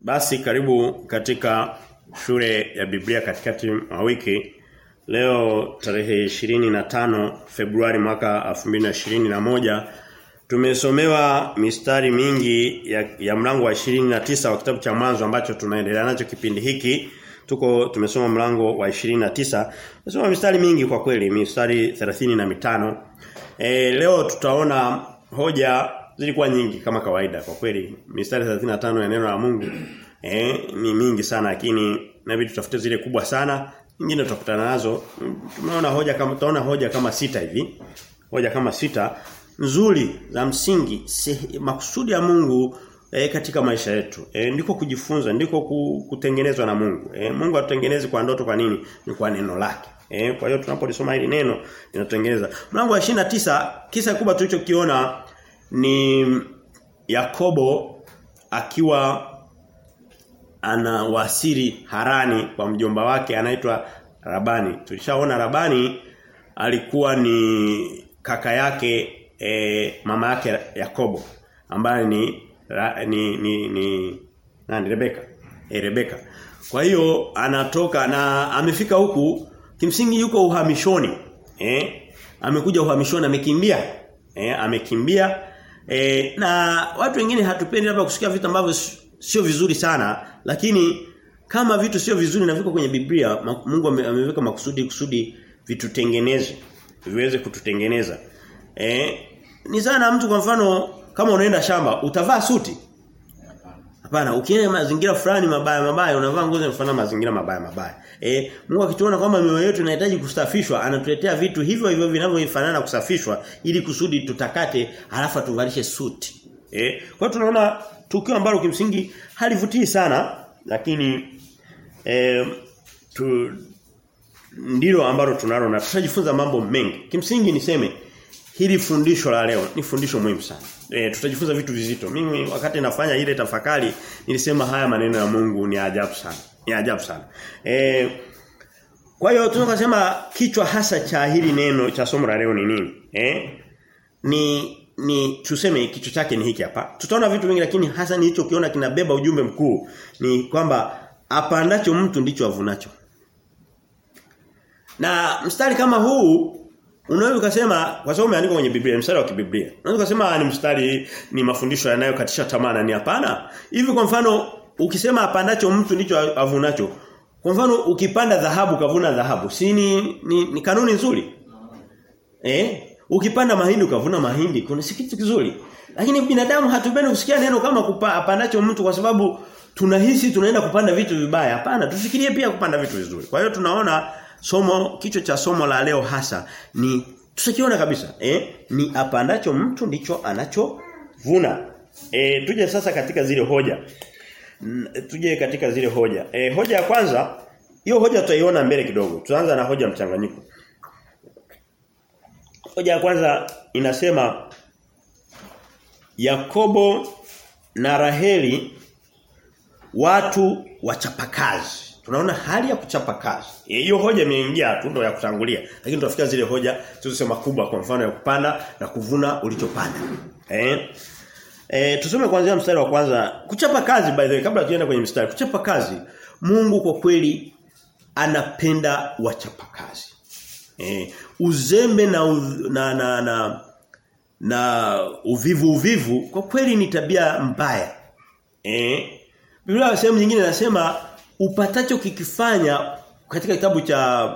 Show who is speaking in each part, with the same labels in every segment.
Speaker 1: Basi karibu katika shule ya Biblia katikati mwa wiki. Leo tarehe 25 Februari mwaka 2021 tumesomewa mistari mingi ya, ya mlango wa 29 wa kitabu cha mwanzo ambacho tunaendelea nacho kipindi hiki. Tuko tumesoma mlango wa 29. Tumesoma mistari mingi kwa kweli, mistari 30 na mitano. E, leo tutaona hoja zilikuwa nyingi kama kawaida kwa kweli. Mistari 35 ya neno la Mungu eh ni mingi sana lakini inabidi tutafute zile kubwa sana. Nyingine tutakutana nazo. Tumeona hoja kama tutaona hoja kama sita hivi. Hoja kama sita nzuri za msingi makusudi ya Mungu e, katika maisha yetu. E, ndiko kujifunza, ndiko kutengenezwa na Mungu. E, Mungu atutengeneze kwa ndoto kwa nini? Ni kwa neno lake. E, kwa hiyo tunapolisoma hili neno linatutengeneza. Mlango wa 29 kisa kubwa tulichokiona ni Yakobo akiwa anawasili Harani kwa mjomba wake anaitwa Rabani. Tulishaona Rabani alikuwa ni kaka yake e, mama yake Yakobo ambaye ni ra, ni ni, ni nani Rebeka. E, Rebeka. Kwa hiyo anatoka na amefika huku kimsingi yuko uhamishoni. Eh? Amekuja uhamishoni amekimbia. Eh, amekimbia E, na watu wengine hatupendi labda kusikia vitu ambavyo sio vizuri sana lakini kama vitu sio vizuri na viko kwenye Biblia Mungu ameweka makusudi kusudi vitutengeneze viweze kututengeneza. Eh, ni sana mtu kwa mfano kama unaenda shamba utavaa suti. Hapana, ukienda mazingira fulani mabaya mabaya unavaa nguo zinafanana mazingira mabaya mabaya. Eh, Mungu akituona kwamba mioyo yetu inahitaji kusafishwa, anatuletea vitu hivyo hivyo vinavyofanana kusafishwa ili kusudi tutakate halafu tuvalishe suti. Eh, kwa hiyo tunaona tukio ambalo kimsingi halivutii sana lakini eh tu ndilo ambalo tunalo na tutajifunza mambo mengi. Kimsingi niseme hili fundisho la leo ni fundisho muhimu sana. E, tutajifunza vitu vizito. Mimi wakati nafanya ile tafakari nilisema haya maneno ya Mungu ni ajabu sana. Ni ajabu sana. E, kwa hiyo tunasema kichwa hasa cha hili neno cha somo la leo ni nini? Eh? Ni ni tuseme kichwa chake ni hiki hapa. Tutaona vitu vingi lakini hasa ni hicho kiona kinabeba ujumbe mkuu ni kwamba apandacho mtu ndicho avunacho. Na mstari kama huu Unaweza ukasema kwa sababu umeandikwa kwenye Biblia, mstari wa kibiblia. Unaweza ukasema ni mstari ni mafundisho yanayokatisha tamaa na ni hapana. Hivi kwa mfano ukisema apandacho mtu ndicho avunacho. Kwa mfano ukipanda dhahabu kavuna dhahabu. Si ni, ni, ni kanuni nzuri? Eh? Ukipanda mahindi ukavuna mahindi. Kuna si kitu kizuri. Lakini binadamu hatupendi kusikia neno kama kupa, apandacho mtu kwa sababu tunahisi tunaenda kupanda vitu vibaya. Hapana, tufikirie pia kupanda vitu vizuri. Kwa hiyo tunaona somo kichwa cha somo la leo hasa ni tusikiona kabisa eh? Ni apandacho mtu ndicho anachovuna. Eh tuje sasa katika zile hoja. Tuje katika zile hoja. Eh hoja ya kwanza hiyo hoja tutaiona mbele kidogo. Tutaanza na hoja mchanganyiko. Hoja ya kwanza inasema Yakobo na Raheli watu wachapakazi Tunaona hali ya kuchapa kazi. Hiyo hoja imeingia tu ndo ya kutangulia. Lakini tutafikia zile hoja tulizosema kubwa kwa mfano ya kupanda na kuvuna ulichopanda. Eh? Eh tusome kuanzia mstari wa kwanza. Kuchapa kazi by the way kabla tuende kwenye mstari. Kuchapa kazi Mungu kwa kweli anapenda wachapa kazi. Eh uzembe na na na, na na uvivu uvivu kwa kweli ni tabia mbaya. Eh Biblia sehemu nyingine inasema upatacho kikifanya katika kitabu cha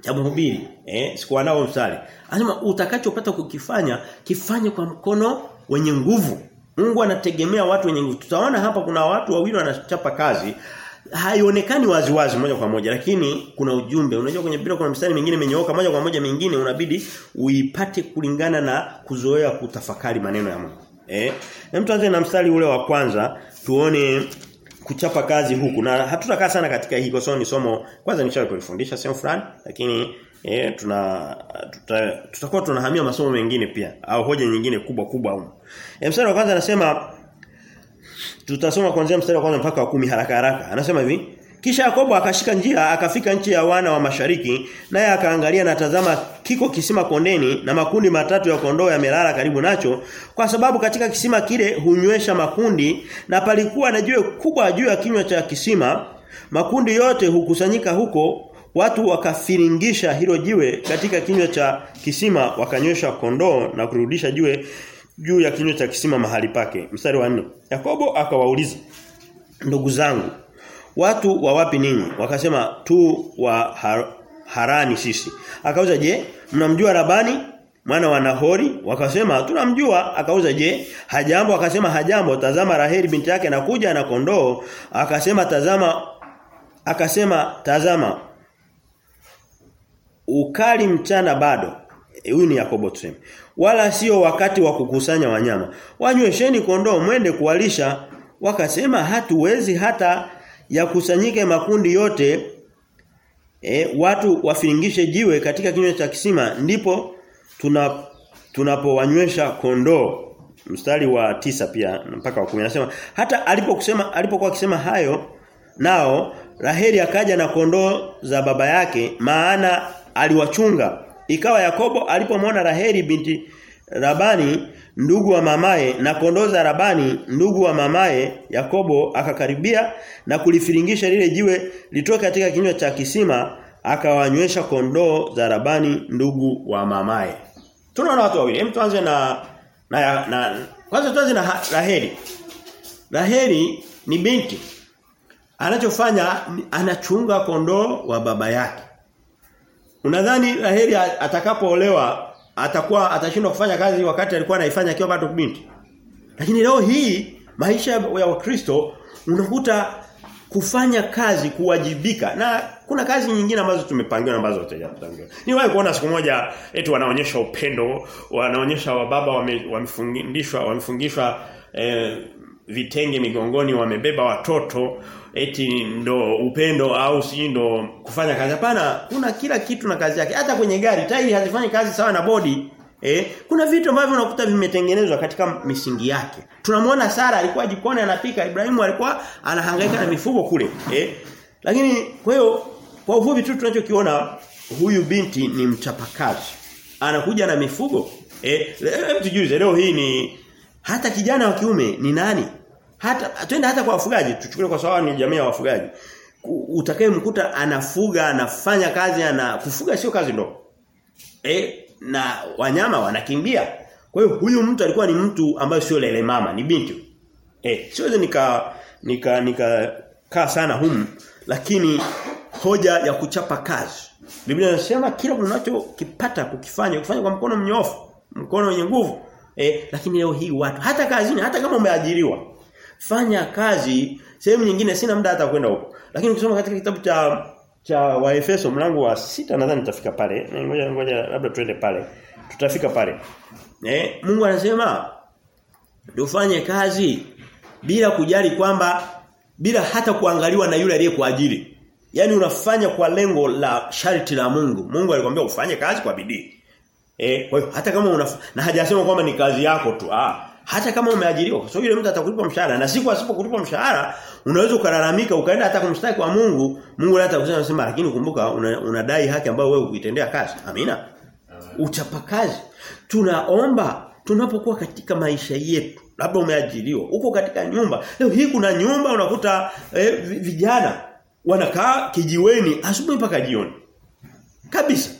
Speaker 1: cha mhubiri eh sikuwa nao mstari. Anasema utakachopata kukifanya kifanye kwa mkono wenye nguvu. Mungu anategemea watu wenye nguvu. Tutaona hapa kuna watu wawili wanachapa kazi. Haionekani waziwazi wazi moja kwa moja lakini kuna ujumbe. Unajua kwenye Biblia kuna mstari mingine imenyooka moja kwa moja mingine unabidi uipate kulingana na kuzoea kutafakari maneno ya Mungu eh. Na mtu na mstari ule wa kwanza tuone kuchapa kazi huku na hatutakaa sana katika hii kwa sababu ni somo kwanza nishawahi kulifundisha sehemu fulani lakini eh tuna tuta, tutakuwa tunahamia masomo mengine pia au hoja nyingine kubwa kubwa huko. E, mstari wa kwanza anasema tutasoma kuanzia mstari wa kwanza mpaka wa kumi haraka haraka. Anasema hivi, Kisha Yakobo akashika njia akafika nchi ya wana wa mashariki naye akaangalia na tazama kiko kisima kondeni na makundi matatu ya kondoo yamelala karibu nacho kwa sababu katika kisima kile hunywesha makundi na palikuwa na jiwe kubwa juu ya kinywa cha kisima. Makundi yote hukusanyika huko watu wakafiringisha hilo jiwe katika kinywa cha kisima wakanywesha kondoo na kurudisha jiwe juu ya kinywa cha kisima mahali pake. Mstari wa 4 Yakobo akawauliza ndugu zangu watu wa wapi ninyi? Wakasema tu wa har, harani sisi. Akauza je mnamjua rabani mwana wa Nahori? Wakasema tunamjua. Akauza je hajambo? Akasema hajambo tazama Raheli binti yake anakuja na kondoo. Akasema tazama akasema tazama ukali mchana bado. Huyu ni Yakobo tuseme. Wala sio wakati wa kukusanya wanyama. Wanywesheni kondoo mwende kuwalisha. Wakasema hatuwezi hata yakusanyike makundi yote e, watu wafiringishe jiwe katika kinywa cha kisima ndipo tuna tunapowanywesha kondoo. Mstari wa tisa pia mpaka wa 10 anasema hata alipokusema alipokuwa akisema hayo nao Raheli akaja na kondoo za baba yake maana aliwachunga. Ikawa Yakobo alipomwona Raheli binti Labani ndugu wa mamaye na kondoo za rabani ndugu wa mamaye Yakobo akakaribia na kulifiringisha lile jiwe litoke katika kinywa cha kisima akawanywesha kondoo za rabani ndugu wa mamaye. Tunaona watu wawili. Hem tuanze na na, na kwanza tuanze na Raheli. Raheli ni binti. Anachofanya anachunga kondoo wa baba yake. Unadhani Raheli atakapoolewa atakuwa atashindwa kufanya kazi wakati alikuwa anaifanya akiwa bado binti. Lakini leo hii maisha ya Wakristo unakuta kufanya kazi kuwajibika na kuna kazi nyingine ambazo tumepangiwa na ambazo hatujapangiwa. Niwahi kuona siku moja eti wanaonyesha upendo, wanaonyesha wababa wamefundishwa wame wamefungishwa eh, vitenge migongoni wamebeba watoto eti ndo upendo au si ndo kufanya kazi. Hapana kuna kila kitu na kazi yake. Hata kwenye gari tairi hazifanyi kazi sawa na bodi eh? Kuna vitu ambavyo unakuta vimetengenezwa katika misingi yake. Tunamwona Sara alikuwa jikoni anapika. Ibrahimu alikuwa anahangaika na mifugo kule eh? Lakini kwa hiyo kwa ufupi tu tunachokiona huyu binti ni mchapakazi. Anakuja na mifugo eh? Tujiulize leo hii ni hata kijana wa kiume ni nani hata twende hata kwa wafugaji tuchukue kwa sababu ni jamii ya wafugaji. Utakayemkuta anafuga anafanya kazi ana kufuga sio kazi ndogo. Eh na wanyama wanakimbia. Kwa hiyo huyu mtu alikuwa ni mtu ambaye sio lele mama ni binti. Eh siwezi nika nika nika kaa sana humu lakini hoja ya kuchapa kazi. Biblia inasema kila unachokipata kukifanya kufanya kwa mkono mnyofu mkono wenye nguvu. Eh lakini leo hii watu hata kazini hata kama umeajiriwa fanya kazi. Sehemu nyingine sina muda hata kwenda huko. Lakini ukisoma katika kitabu cha cha Waefeso mlango wa sita nadhani tutafika pale. Ngoja ngoja labda tuende pale. Tutafika pale. Eh Mungu anasema tufanye kazi bila kujali kwamba bila hata kuangaliwa na yule aliyekuajiri yani unafanya kwa lengo la sharti la Mungu. Mungu alikwambia ufanye kazi kwa bidii. Eh kwa hiyo hata kama una na hajasema kwamba ni kazi yako tu. Ah hata kama umeajiriwa kwa sababu yule mtu atakulipa mshahara na siku asipokulipa mshahara unaweza ukalalamika ukaenda hata kumshtaki kwa Mungu Mungu hata kusema sema lakini kumbuka unadai una haki ambayo wewe ukitendea kazi. Amina. Uchapakazi. Tunaomba tunapokuwa katika maisha yetu labda umeajiriwa uko katika nyumba leo hii kuna nyumba unakuta eh, vijana wanakaa kijiweni asubuhi mpaka jioni. Kabisa.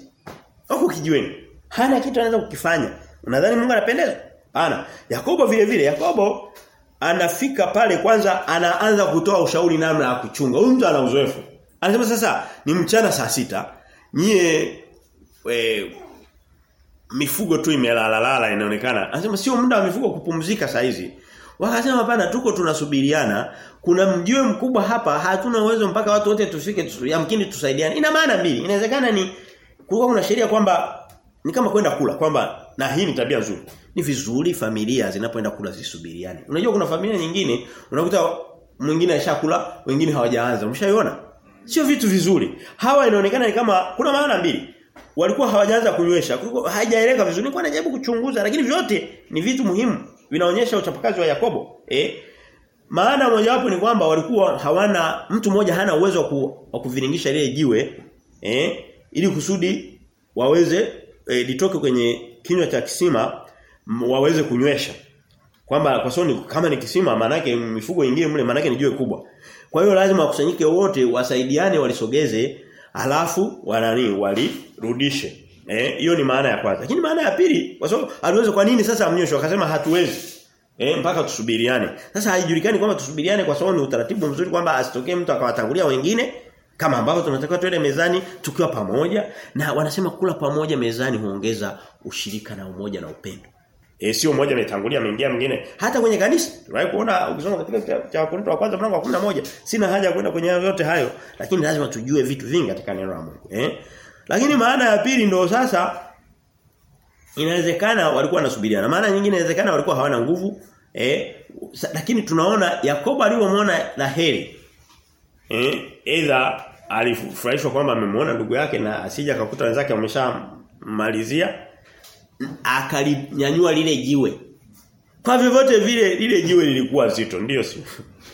Speaker 1: Wako kijiweni. Hana kitu anaweza kukifanya. Unadhani Mungu anapendeza Ana. Yakobo vile vile Yakobo anafika pale kwanza anaanza kutoa ushauri namna ya kuchunga. Huyu mtu ana uzoefu. Anasema sasa ni mchana saa sita nyie we, mifugo tu imelalalala inaonekana. Anasema sio muda wa mifugo kupumzika saa hizi. Wakasema hapana tuko tunasubiriana. Kuna mjiwe mkubwa hapa hatuna uwezo mpaka watu wote tufike yamkini tusaidiane. Ina maana mbili. Inawezekana ni kulikuwa kuna sheria kwamba ni kama kwenda kula kwamba na hii ni tabia nzuri. Ni vizuri familia zinapoenda kula zisubiriane. Unajua kuna familia nyingine unakuta mwingine ashakula, wengine hawajaanza. Umeshaiona? Sio vitu vizuri. Hawa inaonekana ni kama kuna maana mbili. Walikuwa hawajaanza kunywesha. Haijaeleka vizuri. Nilikuwa najaribu kuchunguza lakini vyote ni vitu muhimu. Vinaonyesha uchapakazi wa Yakobo. Eh? maana mojawapo ni kwamba walikuwa hawana mtu mmoja hana uwezo wa ku, wa kuviringisha ile jiwe eh ili kusudi waweze eh, litoke kwenye kinywa cha kisima waweze kunywesha. Kwamba kwa sababu kama ni kisima manake mifugo ingine mle manake ni jiwe kubwa. Kwa hiyo lazima wakusanyike wote wasaidiane walisogeze alafu wanani walirudishe. Eh hiyo ni maana ya kwanza. Lakini maana ya pili kwa sababu aliweza kwa nini sasa amnyoshe akasema hatuwezi. Eh mpaka tusubiriane. Sasa haijulikani kwamba tusubiriane kwa sababu ni utaratibu mzuri kwamba asitokee mtu akawatangulia wengine kama ambavyo tunatakiwa tuende mezani tukiwa pamoja na wanasema kula pamoja mezani huongeza ushirika na umoja na upendo. E, sio mmoja ametangulia ameingia mwingine. Hata kwenye kanisa tunawahi kuona ukisoma katika cha Wakorintho wa kwanza mlango wa 11 sina haja kwenda kwenye yote hayo lakini lazima tujue vitu vingi katika neno la Mungu eh? Lakini maana ya pili ndio sasa inawezekana walikuwa wanasubiriana. Maana nyingine inawezekana walikuwa hawana nguvu eh? Lakini tunaona Yakobo aliyomwona Raheli eh either alifurahishwa kwamba amemwona ndugu yake na asija akakuta wenzake wameshamalizia akalinyanyua lile jiwe. Kwa vyovyote vile lile jiwe lilikuwa zito, ndio sio?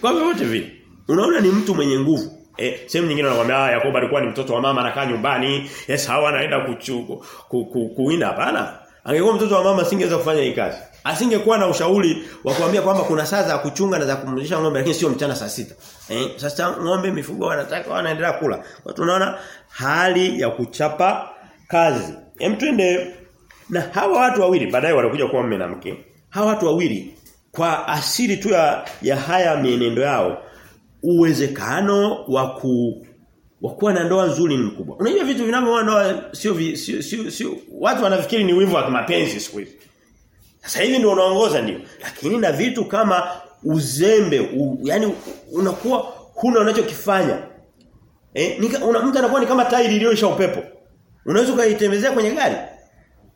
Speaker 1: Kwa vyovyote vile. Unaona ni mtu mwenye nguvu. Eh, sehemu nyingine wanakuambia ah Yakobo alikuwa ni mtoto wa mama anakaa nyumbani, yes hawa anaenda kuchuko ku, ku, kuinda hapana. Angekuwa mtoto wa mama singeweza kufanya hii kazi. Asingekuwa na ushauri wa kuambia kwamba kuna saa za kuchunga na za kumlisha ng'ombe lakini sio mchana saa sita. Eh, sasa ng'ombe mifugo wanataka wanaendelea kula. Kwa tunaona hali ya kuchapa kazi. Hem twende na hawa watu wawili baadaye wanakuja kuwa mume na mke. Hawa watu wawili kwa asili tu ya, ya haya mienendo yao uwezekano wa ku wa kuwa na ndoa nzuri ni mkubwa. Unajua vitu vinavyoona ndoa sio sio watu wanafikiri ni wivu wa kimapenzi siku hizi. Sasa hivi ndio unaongoza ndio. Lakini na vitu kama uzembe, u, yani unakuwa huna unachokifanya. Eh, nika, una, mtu anakuwa ni kama tairi iliyoisha upepo. Unaweza ukaitembezea kwenye gari.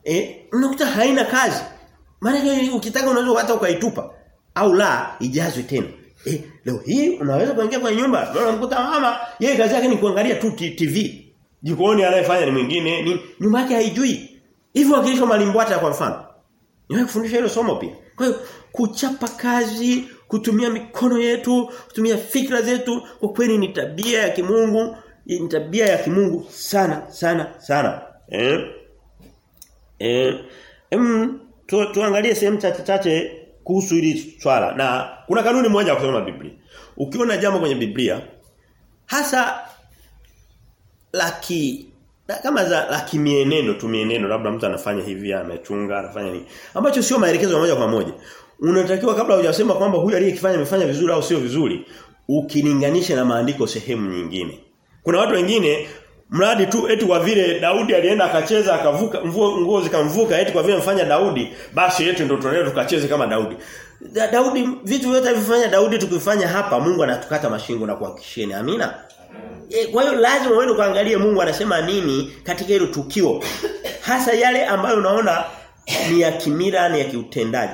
Speaker 1: Eh, unakuta haina kazi. Maana ukitaka unaweza hata ukaitupa au la ijazwe tena. Eh, leo hii unaweza kuingia kwenye nyumba, unamkuta mama, yeye kazi yake ni kuangalia tu TV. Jikoni anayefanya ni mwingine, ni nyumba yake haijui. Hivyo akilisho malimbwata kwa mfano. Niwe kufundisha hilo somo pia. Kwa hiyo kuchapa kazi, kutumia mikono yetu, kutumia fikra zetu, kwa kweli ni tabia ya kimungu, ni tabia ya kimungu sana sana sana. Eh? Eh, em tu, tuangalie sehemu chache chache kuhusu hili swala. Na kuna kanuni moja ya kusoma Biblia. Ukiona jambo kwenye Biblia hasa laki na kama za laki mieneno tu mieneno labda mtu anafanya hivi amechunga anafanya nini. Ambacho sio maelekezo moja kwa moja. Unatakiwa kabla hujasema kwamba huyu aliyekifanya amefanya vizuri au sio vizuri ukilinganisha na maandiko sehemu nyingine. Kuna watu wengine mradi tu eti kwa vile Daudi alienda akacheza akavuka nguo zikamvuka eti kwa vile mfanya Daudi basi eti ndio tunaenda tukacheze kama Daudi. Da, Daudi vitu vyote alivyofanya Daudi tukifanya hapa Mungu anatukata mashingo na kuhakikisheni amina E, kwa hiyo lazima uende kuangalie Mungu anasema nini katika hilo tukio. Hasa yale ambayo unaona ni ya kimila ni ya kiutendaji.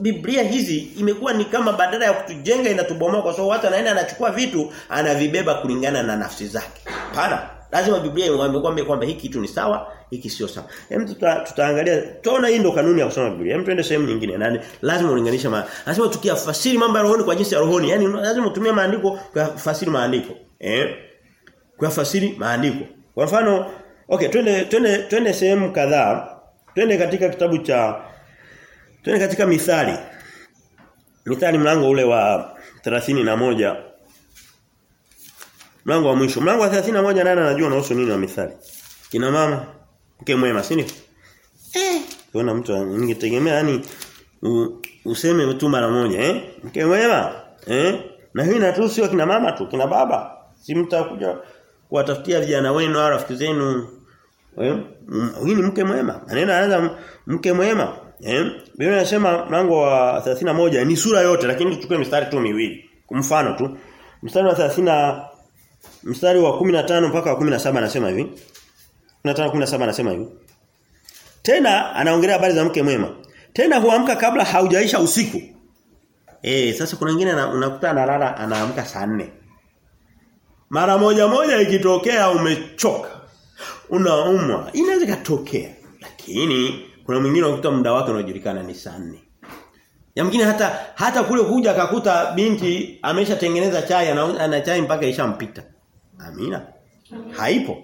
Speaker 1: Biblia hizi imekuwa ni kama badala ya kutujenga inatubomoa kwa sababu watu anaenda anachukua vitu anavibeba kulingana na nafsi zake. Hapana. Lazima Biblia imwambie kwamba hiki kitu ni sawa, hiki sio sawa. Hem tuta, tutaangalia tuona hii ndo kanuni ya kusoma Biblia. Hem tuende sehemu nyingine. Nani lazima ulinganishe ma. Lazima tukiyafasiri mambo ya rohoni kwa jinsi ya rohoni. Yaani lazima utumie maandiko kufasiri maandiko. Eh? Kuyafasiri maandiko. Kwa mfano, okay, twende twende twende sehemu kadhaa. Twende katika kitabu cha twende katika Mithali. Mithali mlango ule wa 31 Mlango wa mwisho. Mlango wa 31 nani anajua nahusu nini wa Mithali? Kina mama mke mwema, si? Eh, kuna mtu ningetegemea yani useme tu mara moja, eh? Mke mwema, eh? Na hii inatuhusu kina mama tu, kina baba. Si mtakuja kuwatafutia vijana wenu au rafiki zenu. Eh? Ni mke mwema. Anaenda anaanza mke mwema. Eh? Biblia inasema mlango wa 31 ni sura yote lakini tuchukue mistari tu miwili. Kwa mfano tu. Mstari wa 30 mstari wa 15 mpaka wa 17 anasema hivi. 15 17 anasema hivi. Tena anaongelea habari za mke mwema. Tena huamka kabla haujaisha usiku. Eh, sasa kuna wengine unakuta analala anaamka saa 4. Mara moja moja ikitokea umechoka. Unaumwa. Inaweza katokea. Lakini kuna mwingine unakuta muda wake unajulikana ni saa 4. mwingine hata hata kule kuja akakuta binti ameshatengeneza chai ana, ana chai mpaka ishampita. Amina. Haipo.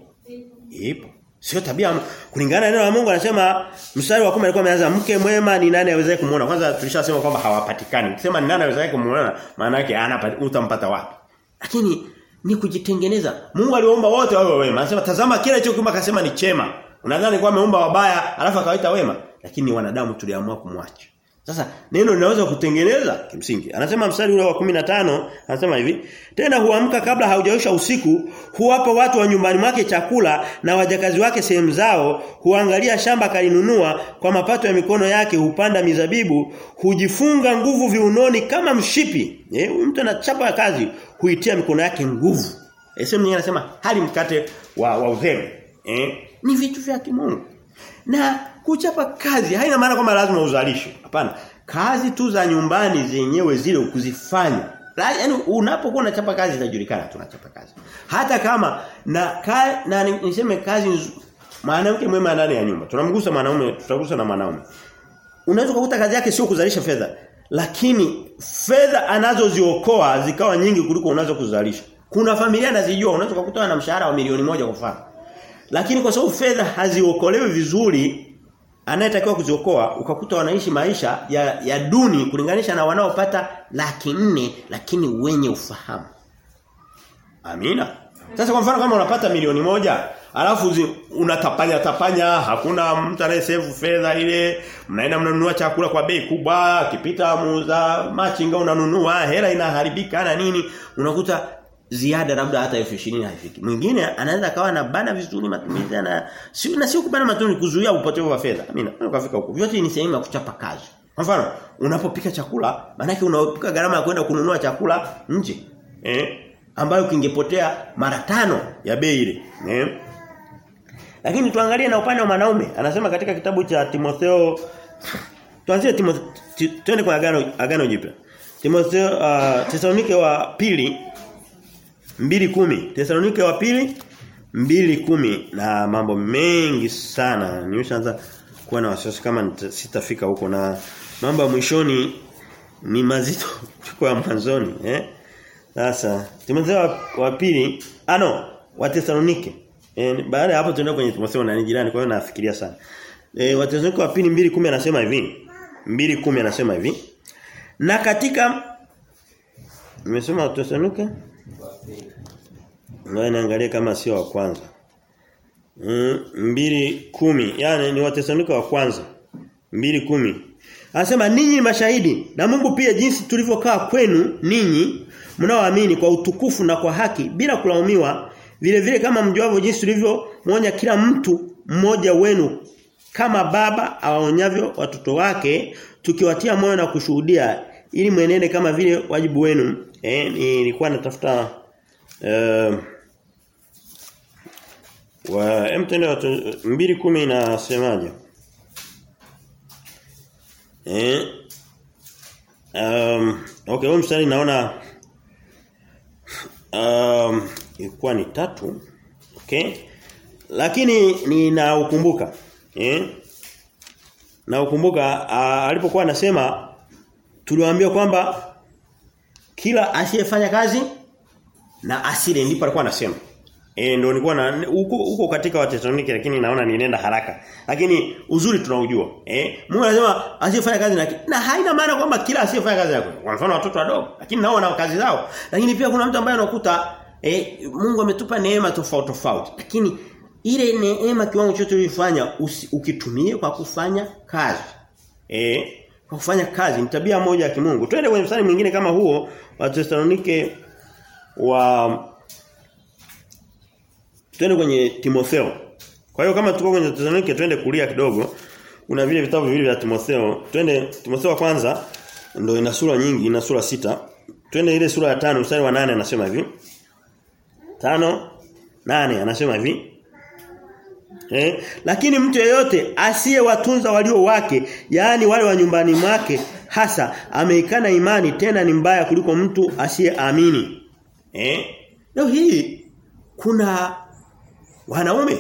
Speaker 1: Ipo. Sio tabia kulingana na neno la Mungu anasema mstari wa 10 alikuwa ameanza mke mwema ni nani awezaye kumuona. Kwanza tulishasema kwamba hawapatikani. Ukisema ni nani awezaye kumuona maana yake anapata utampata wapi. Lakini ni kujitengeneza. Mungu aliomba wote wawe wema. Anasema tazama kile chokuma akasema ni chema. Unadhani kwa ameumba wabaya alafu akawaita wema lakini wanadamu tuliamua kumwacha. Sasa neno linaweza kutengeneza kimsingi. Anasema mstari ule wa 15 anasema hivi, tena huamka kabla haujaisha usiku, huwapa watu wa nyumbani mwake chakula na wajakazi wake sehemu zao, huangalia shamba kalinunua kwa mapato ya mikono yake, hupanda mizabibu, hujifunga nguvu viunoni kama mshipi. Eh, mtu anachapa kazi, huitia mikono yake nguvu. Yesu sehemu nyingine anasema hali mkate wa, wa uzembe. Eh, ni vitu vya kimungu. Na kuchapa kazi haina maana kwamba lazima uzalishe. Hapana. Kazi tu za nyumbani zenyewe zile ukuzifanya Yaani unapokuwa unachapa kazi inajulikana tunachapa kazi. Hata kama na ka, na niseme kazi mwanamke mwema ndani ya nyumba. Tunamgusa mwanaume, tutagusa na mwanaume. Unaweza kukuta kazi yake sio kuzalisha fedha, lakini fedha anazoziokoa zikawa nyingi kuliko unazo kuzalisha. Kuna familia nazijua unaweza kukuta na mshahara wa milioni moja kwa mfano. Lakini kwa sababu fedha haziokolewi vizuri anayetakiwa kuziokoa ukakuta wanaishi maisha ya, ya duni kulinganisha na wanaopata laki nne lakini wenye ufahamu. Amina. Sasa kwa mfano kama unapata milioni moja alafu unatapanya tapanya hakuna mtu anayesave fedha ile mnaenda mnanunua chakula kwa bei kubwa kipita muuza machinga unanunua hela inaharibika na nini unakuta ziada labda hata elfu ishirini haifiki. Mwingine anaweza kawa na bana vizuri matumizi na sio na sio kubana matumizi kuzuia upotevu wa fedha. Amina. Ukafika huko. Vyote ni sehemu ya kuchapa kazi. Kwa mfano, unapopika chakula, maana yake unapika gharama ya kwenda kununua chakula nje. Eh? Ambayo kingepotea mara tano ya bei ile. Eh? Lakini tuangalie na upande wa wanaume. Anasema katika kitabu cha Timotheo tuanzie Timotheo twende kwa agano agano jipya. Timotheo uh, Tesalonike wa pili 2:10 Tesalonike wa pili 2:10 na mambo mengi sana. Nimeshaanza kuwa na wasiwasi kama sitafika huko. Na mambo ya mwishoni ni mazito chukua mwanzoni eh? Sasa Timotheo wa, pili ah no wa Tesalonike e, baada ya hapo tunaenda kwenye Timotheo na jirani kwa hiyo nafikiria sana e, Wathesalonike wa pili 2:10 anasema hivi 2:10 anasema hivi na katika nimesema Wathesalonike Ngoja niangalie kama sio wa kwanza. Mm, mbili kumi. Yaani ni Wathesalonike wa kwanza. mbili kumi. Anasema ninyi ni mashahidi na Mungu pia jinsi tulivyokaa kwenu ninyi mnaoamini kwa utukufu na kwa haki bila kulaumiwa vile vile kama mjuavyo jinsi tulivyomwonya kila mtu mmoja wenu kama baba awaonyavyo watoto wake tukiwatia moyo na kushuhudia ili mwenende kama vile wajibu wenu eh nilikuwa natafuta eh wa emtende wa 210 inasemaje? Eh um, okay, huo mstari naona um, ilikuwa ni tatu. Okay? Lakini ninaukumbuka. Eh? Na ukumbuka alipokuwa anasema tuliwaambia kwamba kila asiyefanya kazi na asile ndipo alikuwa anasema. Eh ndio nilikuwa na huko huko katika Wathesalonike lakini naona ninaenda haraka. Lakini uzuri tunaujua. Eh Mungu anasema asiyefanya kazi na na haina maana kwamba kila asiyefanya kazi yako. Kwa mfano watoto wadogo lakini nao wana kazi zao. Lakini pia kuna mtu ambaye anakuta eh Mungu ametupa neema tofauti tofauti. Lakini ile neema kiwango chote ulifanya ukitumie kwa kufanya kazi. Eh kwa kufanya kazi ni tabia moja ya kimungu. Twende kwenye mstari mwingine kama huo wa Tesalonike wa Twende kwenye Timotheo. Kwa hiyo kama tuko kwenye Tesalonike twende kulia kidogo. Kuna vile vitabu viwili vya Timotheo. Twende Timotheo wa kwanza ndio ina sura nyingi, ina sura sita. Twende ile sura ya tano mstari wa nane anasema hivi. Tano nane anasema hivi. Eh? Lakini mtu yeyote asiyewatunza walio wake, yaani wale wa nyumbani mwake hasa ameikana imani tena ni mbaya kuliko mtu asiyeamini. Eh? Leo hii kuna wanaume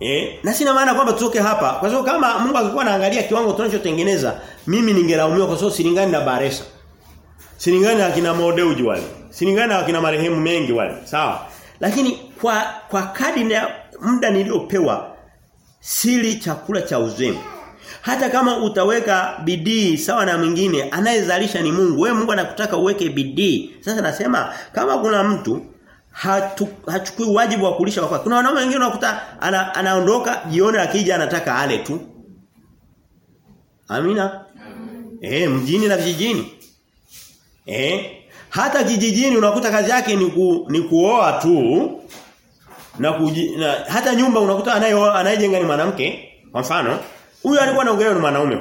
Speaker 1: Eh, na sina maana kwamba tutoke hapa. Kwa sababu kama Mungu angekuwa anaangalia kiwango tunachotengeneza, mimi ningelaumiwa kwa sababu silingani na Baresa. Silingani na kina Modeuji wale. Silingani wakina marehemu mengi wale. Sawa. Lakini kwa kwa kadi na muda niliopewa sili chakula cha uzembe. Hata kama utaweka bidii sawa na mwingine anayezalisha ni Mungu. Wewe Mungu anakutaka uweke bidii. Sasa nasema kama kuna mtu hatu, hachukui wajibu wa kulisha wakati. kuna wanaume wengine unakuta ana, anaondoka jioni akija anataka ale tu. Amina. Eh mjini na vijijini. Eh hata kijijini unakuta kazi yake ni ku, ni kuoa tu na, kuji, na hata nyumba unakuta anayeoa anayejenga ni mwanamke. Kwa mfano huyu alikuwa anaongelea ni mwanaume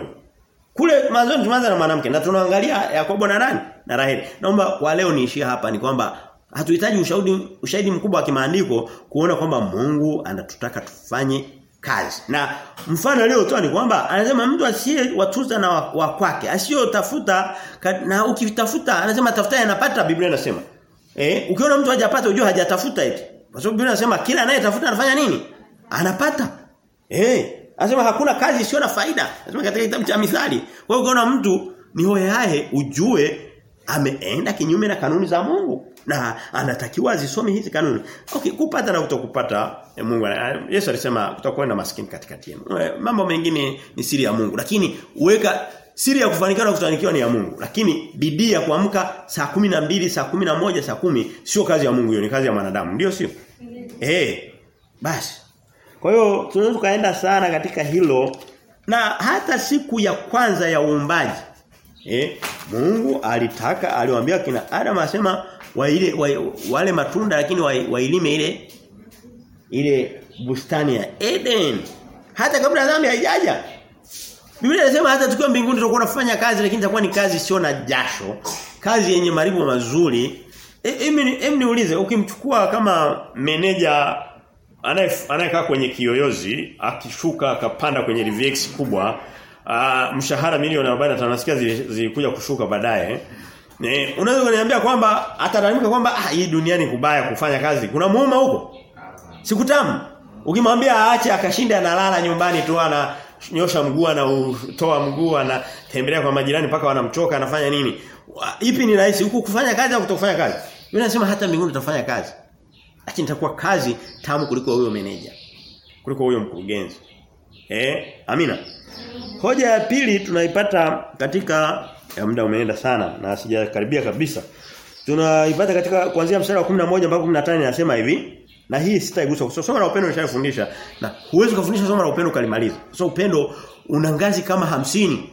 Speaker 1: kule mwanzo tumeanza na mwanamke na tunaangalia Yakobo na nani? Na Raheli. Naomba kwa leo niishie hapa ni kwamba hatuhitaji ushahidi ushahidi mkubwa wa kimaandiko kuona kwamba Mungu anatutaka tufanye kazi. Na mfano aliyotoa ni kwamba anasema mtu asiye watuza na wa, wa kwake, asiyotafuta na ukitafuta anasema tafuta anapata Biblia inasema. Eh, ukiona mtu hajapata unajua hajatafuta eti. Kwa sababu Biblia inasema kila anayetafuta anafanya nini? Anapata. Eh, anasema hakuna kazi isiyo na faida. Anasema katika kitabu cha Mithali. Kwa hiyo ukiona mtu ni hohehahe ujue ameenda kinyume na kanuni za Mungu na anatakiwa azisome hizi kanuni. Okay, kupata na kutokupata e, Mungu Yesu alisema kutakuwa na maskini katikati yenu. Mambo mengine ni siri ya Mungu, lakini uweka siri ya kufanikiwa na kutanikiwa ni ya Mungu. Lakini bidii ya kuamka saa kumi na mbili saa kumi na moja saa kumi sio kazi ya Mungu hiyo, ni kazi ya mwanadamu. Ndio sio? Eh. Basi. Kwa hiyo tunaweza kaenda sana katika hilo na hata siku ya kwanza ya uumbaji Eh, Mungu alitaka aliwaambia kina Adam asema wa ile wa, wale matunda lakini wailime wa ile ile bustani ya Eden. Hata kabla dhambi haijaja. Biblia inasema hata tukiwa mbinguni tutakuwa tunafanya kazi lakini itakuwa ni kazi sio na jasho. Kazi yenye maribu mazuri. Emi e, niulize ukimchukua kama meneja anayekaa kwenye kiyoyozi akishuka akapanda kwenye RVX kubwa uh, mshahara milioni 45 nasikia zilikuja kushuka baadaye. Eh, unaweza kuniambia kwamba atalalamika kwamba ah hii duniani kubaya kufanya kazi. Kuna muuma huko? Sikutamu. Ukimwambia aache akashinda analala nyumbani tu ana nyosha mguu na utoa mguu anatembelea kwa majirani mpaka wanamchoka anafanya nini? Ipi ni rahisi huku kufanya kazi au kutofanya kazi? Mimi nasema hata mbinguni tutafanya kazi. Lakini itakuwa kazi tamu kuliko huyo meneja. Kuliko huyo mkurugenzi. Eh, amina. Hoja ya pili tunaipata katika ya muda umeenda sana na sijakaribia kabisa. Tunaipata katika kuanzia mstari wa 11 mpaka 15 inasema hivi. Na hii sitaigusa kwa somo la upendo nishafundisha na huwezi kufundisha somo la upendo kalimaliza. Kwa so, upendo una ngazi kama hamsini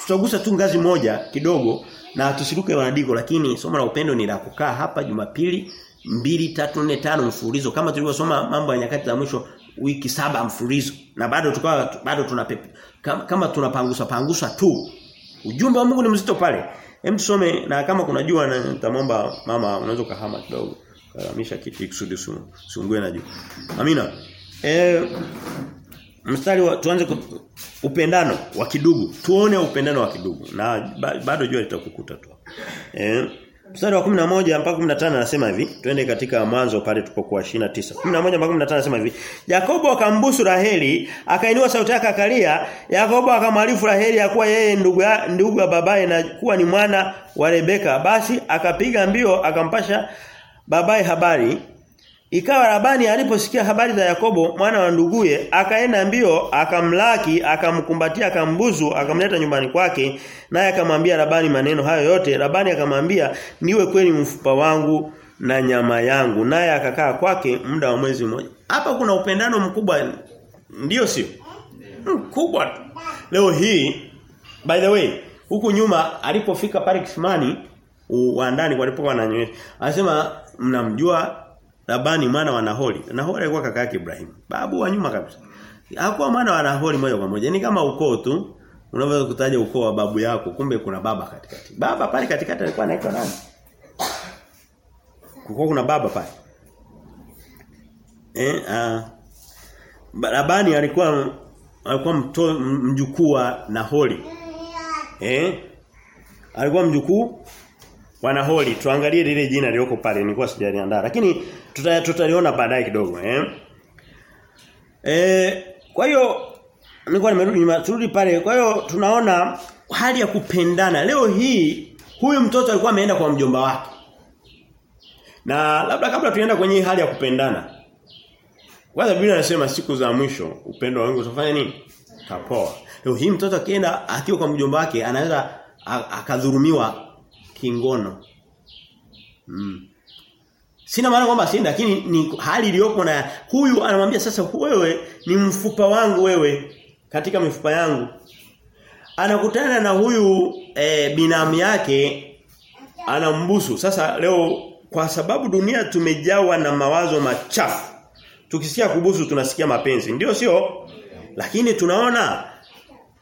Speaker 1: Tutagusa tu ngazi moja kidogo na tusiruke wanadiko lakini somo la upendo ni la kukaa hapa Jumapili mbili tatu nne tano mfululizo kama tulivyosoma mambo ya nyakati za mwisho wiki saba mfululizo na bado tukawa bado tuna kama, kama tunapangusa pangusa tu. Ujumbe wa Mungu ni mzito pale. Hem tusome na kama kuna jua nitamwomba mama unaweza kuhama kidogo. Karamisha kiti kusudi usiungue na jua. Amina. Eh mstari wa tuanze upendano wa kidugu. Tuone upendano wa kidugu. Na bado jua litakukuta tu. Eh Mstari wa 11 mpaka 15 anasema hivi, twende katika mwanzo pale tupokuwa 29. 11 mpaka 15 anasema hivi, Yakobo akambusu Raheli, akainua sauti yake akalia, Yakobo akamwarifu Raheli ya kuwa yeye ndugu ndugu babaye na kuwa ni mwana wa Rebeka. Basi akapiga mbio akampasha babaye habari. Ikawa Labani aliposikia habari za Yakobo mwana wa nduguye akaenda mbio akamlaki akamkumbatia akambuzu akamleta nyumbani kwake naye akamwambia Labani maneno hayo yote. Labani akamwambia niwe kweli mfupa wangu na nyama yangu. Naye akakaa kwake muda wa mwezi mmoja. Hapa kuna upendano mkubwa ndio sio? Mkubwa leo hii by the way huku nyuma alipofika pale Kisimani uandani walipokuwa wananywesha anasema mnamjua Labani mwana wa Nahori. Nahori alikuwa kaka yake Ibrahim. Babu wa nyuma kabisa. Hakuwa mwana wa Nahori moja kwa moja. Ni kama ukoo tu. Unaweza kutaja ukoo wa babu yako kumbe kuna baba katikati. Baba pale katikati alikuwa anaitwa nani? Kulikuwa kuna baba pale. Eh ah Labani alikuwa alikuwa mto, mjukuu wa Nahori. Eh? Alikuwa mjukuu wa Nahori. tuangalie lile jina lilioko pale nilikuwa sijaliandaa lakini tutaliona baadaye kidogo eh Eh kwa hiyo nilikuwa nimerudi nyuma turudi pale. Kwa hiyo tunaona hali ya kupendana. Leo hii huyu mtoto alikuwa ameenda kwa mjomba wake. Na labda kabla tuenda kwenye hali ya kupendana. Kwanza Biblia inasema siku za mwisho upendo wangu utafanya nini? Tapoa. Leo hii mtoto akienda akiwa kwa mjomba wake anaweza akadhurumiwa kingono. Mm. Sina maana kwamba sina lakini ni hali iliyopo na huyu anamwambia sasa wewe ni mfupa wangu wewe katika mifupa yangu. Anakutana na huyu e, binamu yake anambusu. Sasa leo kwa sababu dunia tumejawa na mawazo machafu. Tukisikia kubusu tunasikia mapenzi. Ndio sio? Lakini tunaona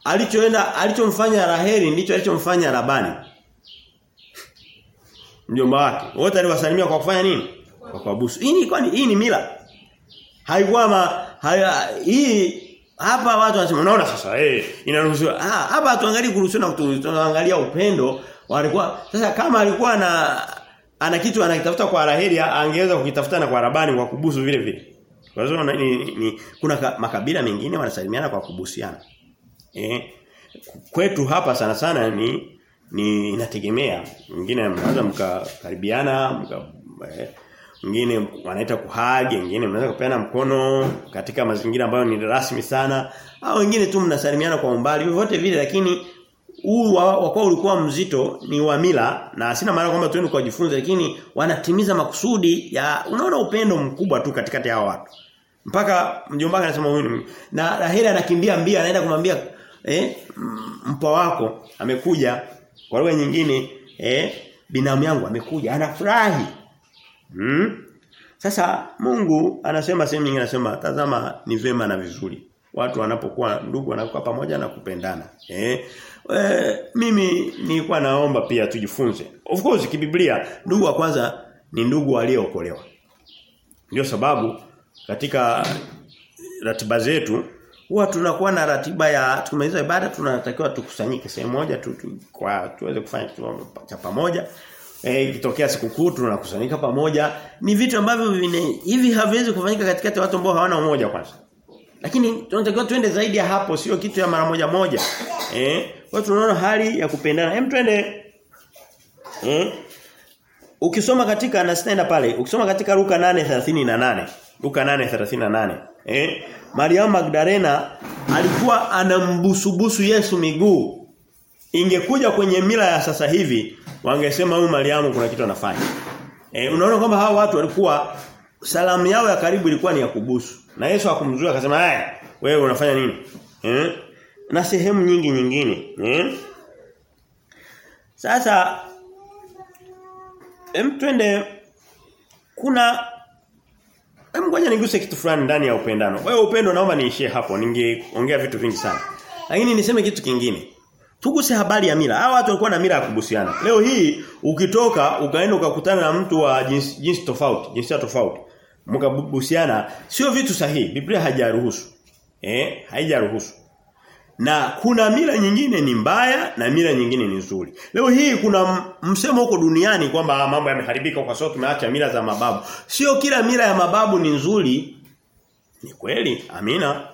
Speaker 1: alichoenda alichomfanya Raheli ndicho alichomfanya Labani. Mjomba wake. Wote aliwasalimia kwa kufanya nini? Kwa kuabusu. Hii ni kwani hii ni mila. Haikuwa haya, hii hapa watu wanasema unaona sasa eh inaruhusiwa. Ah hapa tuangalie kuruhusiwa na tunaangalia upendo walikuwa sasa kama alikuwa na ana kitu anakitafuta kwa Raheli angeweza kukitafuta na kwa Rabani kwa kubusu vile vile. Kwa hiyo ni, ni, ni, kuna makabila mengine wanasalimiana kwa kubusiana. Eh kwetu hapa sana sana ni ni inategemea. Mwingine mnaweza mkakaribiana, mka mwingine wanaita kuhagi, wengine mnaweza kupeana mkono katika mazingira ambayo ni rasmi sana, au wengine tu mnasalimiana kwa umbali, vyote vile lakini huu wakao ulikuwa mzito ni wa mila na sina maana kwamba tuende kujifunza lakini wanatimiza makusudi ya unaona upendo mkubwa tu katikati ya watu. Mpaka mjomba anasema huyu na Raheli anakimbia mbia anaenda kumwambia eh mpwa wako amekuja kwa lugha nyingine eh binamu yangu amekuja anafurahi. Hmm? Sasa Mungu anasema sehemu nyingine anasema tazama ni vema na vizuri. Watu wanapokuwa ndugu wanakuwa pamoja na kupendana. Eh? E, mimi nilikuwa naomba pia tujifunze. Of course kibiblia ndugu wa kwanza ni ndugu waliookolewa. Ndio sababu katika ratiba zetu huwa tunakuwa na ratiba ya tumaliza ibada tunatakiwa tukusanyike sehemu moja tu, tu, kwa tuweze kufanya kitu cha pamoja. Eh ikitokea sikukuu tunakusanyika pamoja. Ni vitu ambavyo vine, hivi haviwezi kufanyika katikati watu ambao hawana umoja kwanza. Lakini tunatakiwa tuende zaidi ya hapo sio kitu ya mara moja moja. Eh kwa tunaona hali ya kupendana. Hem twende eh Ukisoma katika na sitaenda pale, ukisoma katika Luka 8:38. Luka 8:38. Eh Mariamu Magdalena alikuwa anambusubusu Yesu miguu. Ingekuja kwenye mila ya sasa hivi wangesema huyu Mariamu kuna kitu anafanya. E, unaona kwamba hawa watu walikuwa salamu yao ya karibu ilikuwa ni ya kubusu. Na Yesu akumzuia akasema, "Haya, wewe unafanya nini?" Eh? Na sehemu nyingi nyingine, eh? Sasa em twende kuna em ngoja niguse kitu fulani ndani ya upendano. Hiyo upendo naomba niishie hapo. Ningeongea vitu vingi sana. Lakini niseme kitu kingine. Tuguse habari ya mila. Hawa watu walikuwa na mila ya kubusiana. Leo hii ukitoka ukaenda ukakutana na mtu wa jinsi, jinsi tofauti, jinsia tofauti. Mkabusiana sio vitu sahihi. Biblia haijaruhusu. Eh, haijaruhusu. Na kuna mila nyingine ni mbaya na mila nyingine ni nzuri. Leo hii kuna msemo huko duniani kwamba mambo yameharibika kwa sababu tumeacha mila za mababu. Sio kila mila ya mababu ni nzuri. Ni kweli, amina.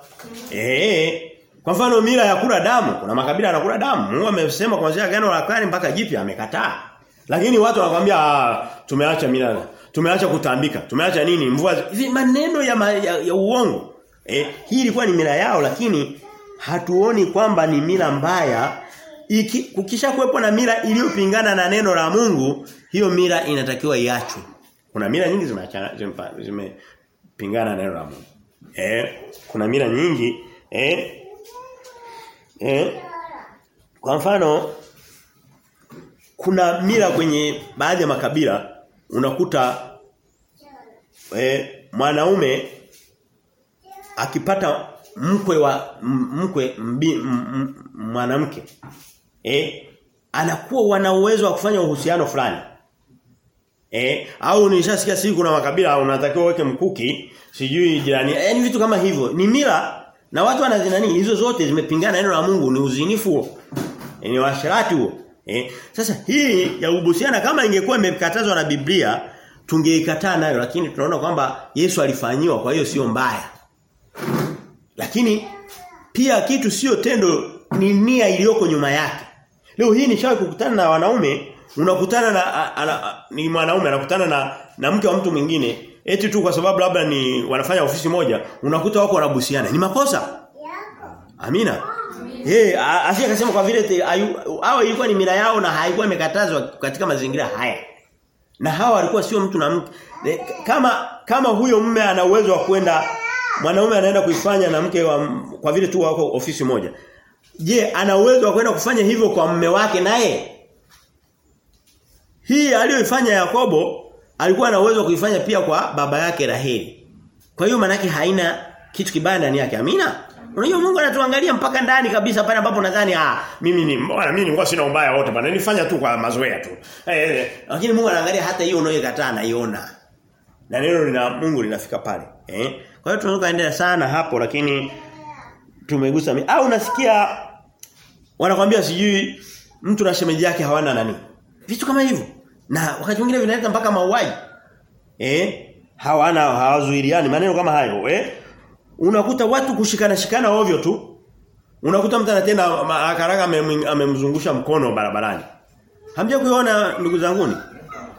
Speaker 1: Eh. Kwa mfano mila ya kula damu, kuna makabila yanakula damu. Mungu amesema kuanzia agano la kale mpaka jipya amekataa. Lakini watu wanakuambia ah, tumeacha mila, tumeacha kutambika, tumeacha nini? Mvua Hizi maneno ya, ma, ya, ya uongo. Eh, hii ilikuwa ni mila yao lakini hatuoni kwamba ni mila mbaya. Iki, kukisha kuwepo na mila iliyopingana na neno la Mungu, hiyo mila inatakiwa iachwe. Kuna mila nyingi zimepingana zime, na neno la Mungu. Eh, kuna mila nyingi eh Eh? Kwa mfano kuna mila kwenye baadhi ya makabila unakuta eh, mwanaume akipata mkwe wa mkwe mwanamke eh anakuwa wana uwezo wa kufanya uhusiano fulani. Eh au nishasikia siku kuna makabila unatakiwa uweke mkuki sijui jirani yaani vitu kama hivyo ni mila na watu wanazina nini? hizo zote zimepingana neno la Mungu ni uzinifu huo. E, ni washirati huo. Eh, sasa hii ya ubusiana kama ingekuwa imekatazwa na Biblia tungeikataa nayo lakini tunaona kwamba Yesu alifanyiwa kwa hiyo sio mbaya. Lakini pia kitu sio tendo ni nia iliyoko nyuma yake. Leo hii nishawahi kukutana na wanaume, unakutana na a, a, a, ni mwanaume anakutana na na mke wa mtu mwingine, eti tu kwa sababu labda ni wanafanya ofisi moja, unakuta wako wanabusiana. Ni makosa. Amina. Eh, asiye akasema kwa vile hao ilikuwa ni mila yao na haikuwa imekatazwa katika mazingira haya. Na hawa walikuwa sio mtu na mke. Kama kama huyo mume ana uwezo wa kwenda mwanaume anaenda kuifanya na mke wa kwa vile tu wako ofisi moja. Je, ana uwezo wa kwenda kufanya hivyo kwa mume wake naye? Hii aliyoifanya Yakobo alikuwa na uwezo kuifanya pia kwa baba yake Raheli. Kwa hiyo manake haina kitu kibaya ndani yake. Amina? Unajua Mungu anatuangalia mpaka ndani kabisa pale ambapo nadhani ah mimi ni bwana mimi nilikuwa sina ubaya wote bwana nilifanya tu kwa mazoea tu. Eh, eh, lakini Mungu anaangalia hata hiyo unayokataa anaiona. Na neno lina Mungu linafika pale. Eh? Kwa hiyo tunaweza kaendelea sana hapo lakini tumegusa mimi. au unasikia wanakwambia sijui mtu na shemeji yake hawana nani. Vitu kama hivyo. Na wakati mwingine vinaleta mpaka mauaji. Eh? Hawana hawazuiliani maneno kama hayo, eh? Unakuta watu kushikana shikana ovyo tu. Unakuta mtu anatenda akaraka amemzungusha mkono barabarani. Hamja kuiona ndugu zanguni?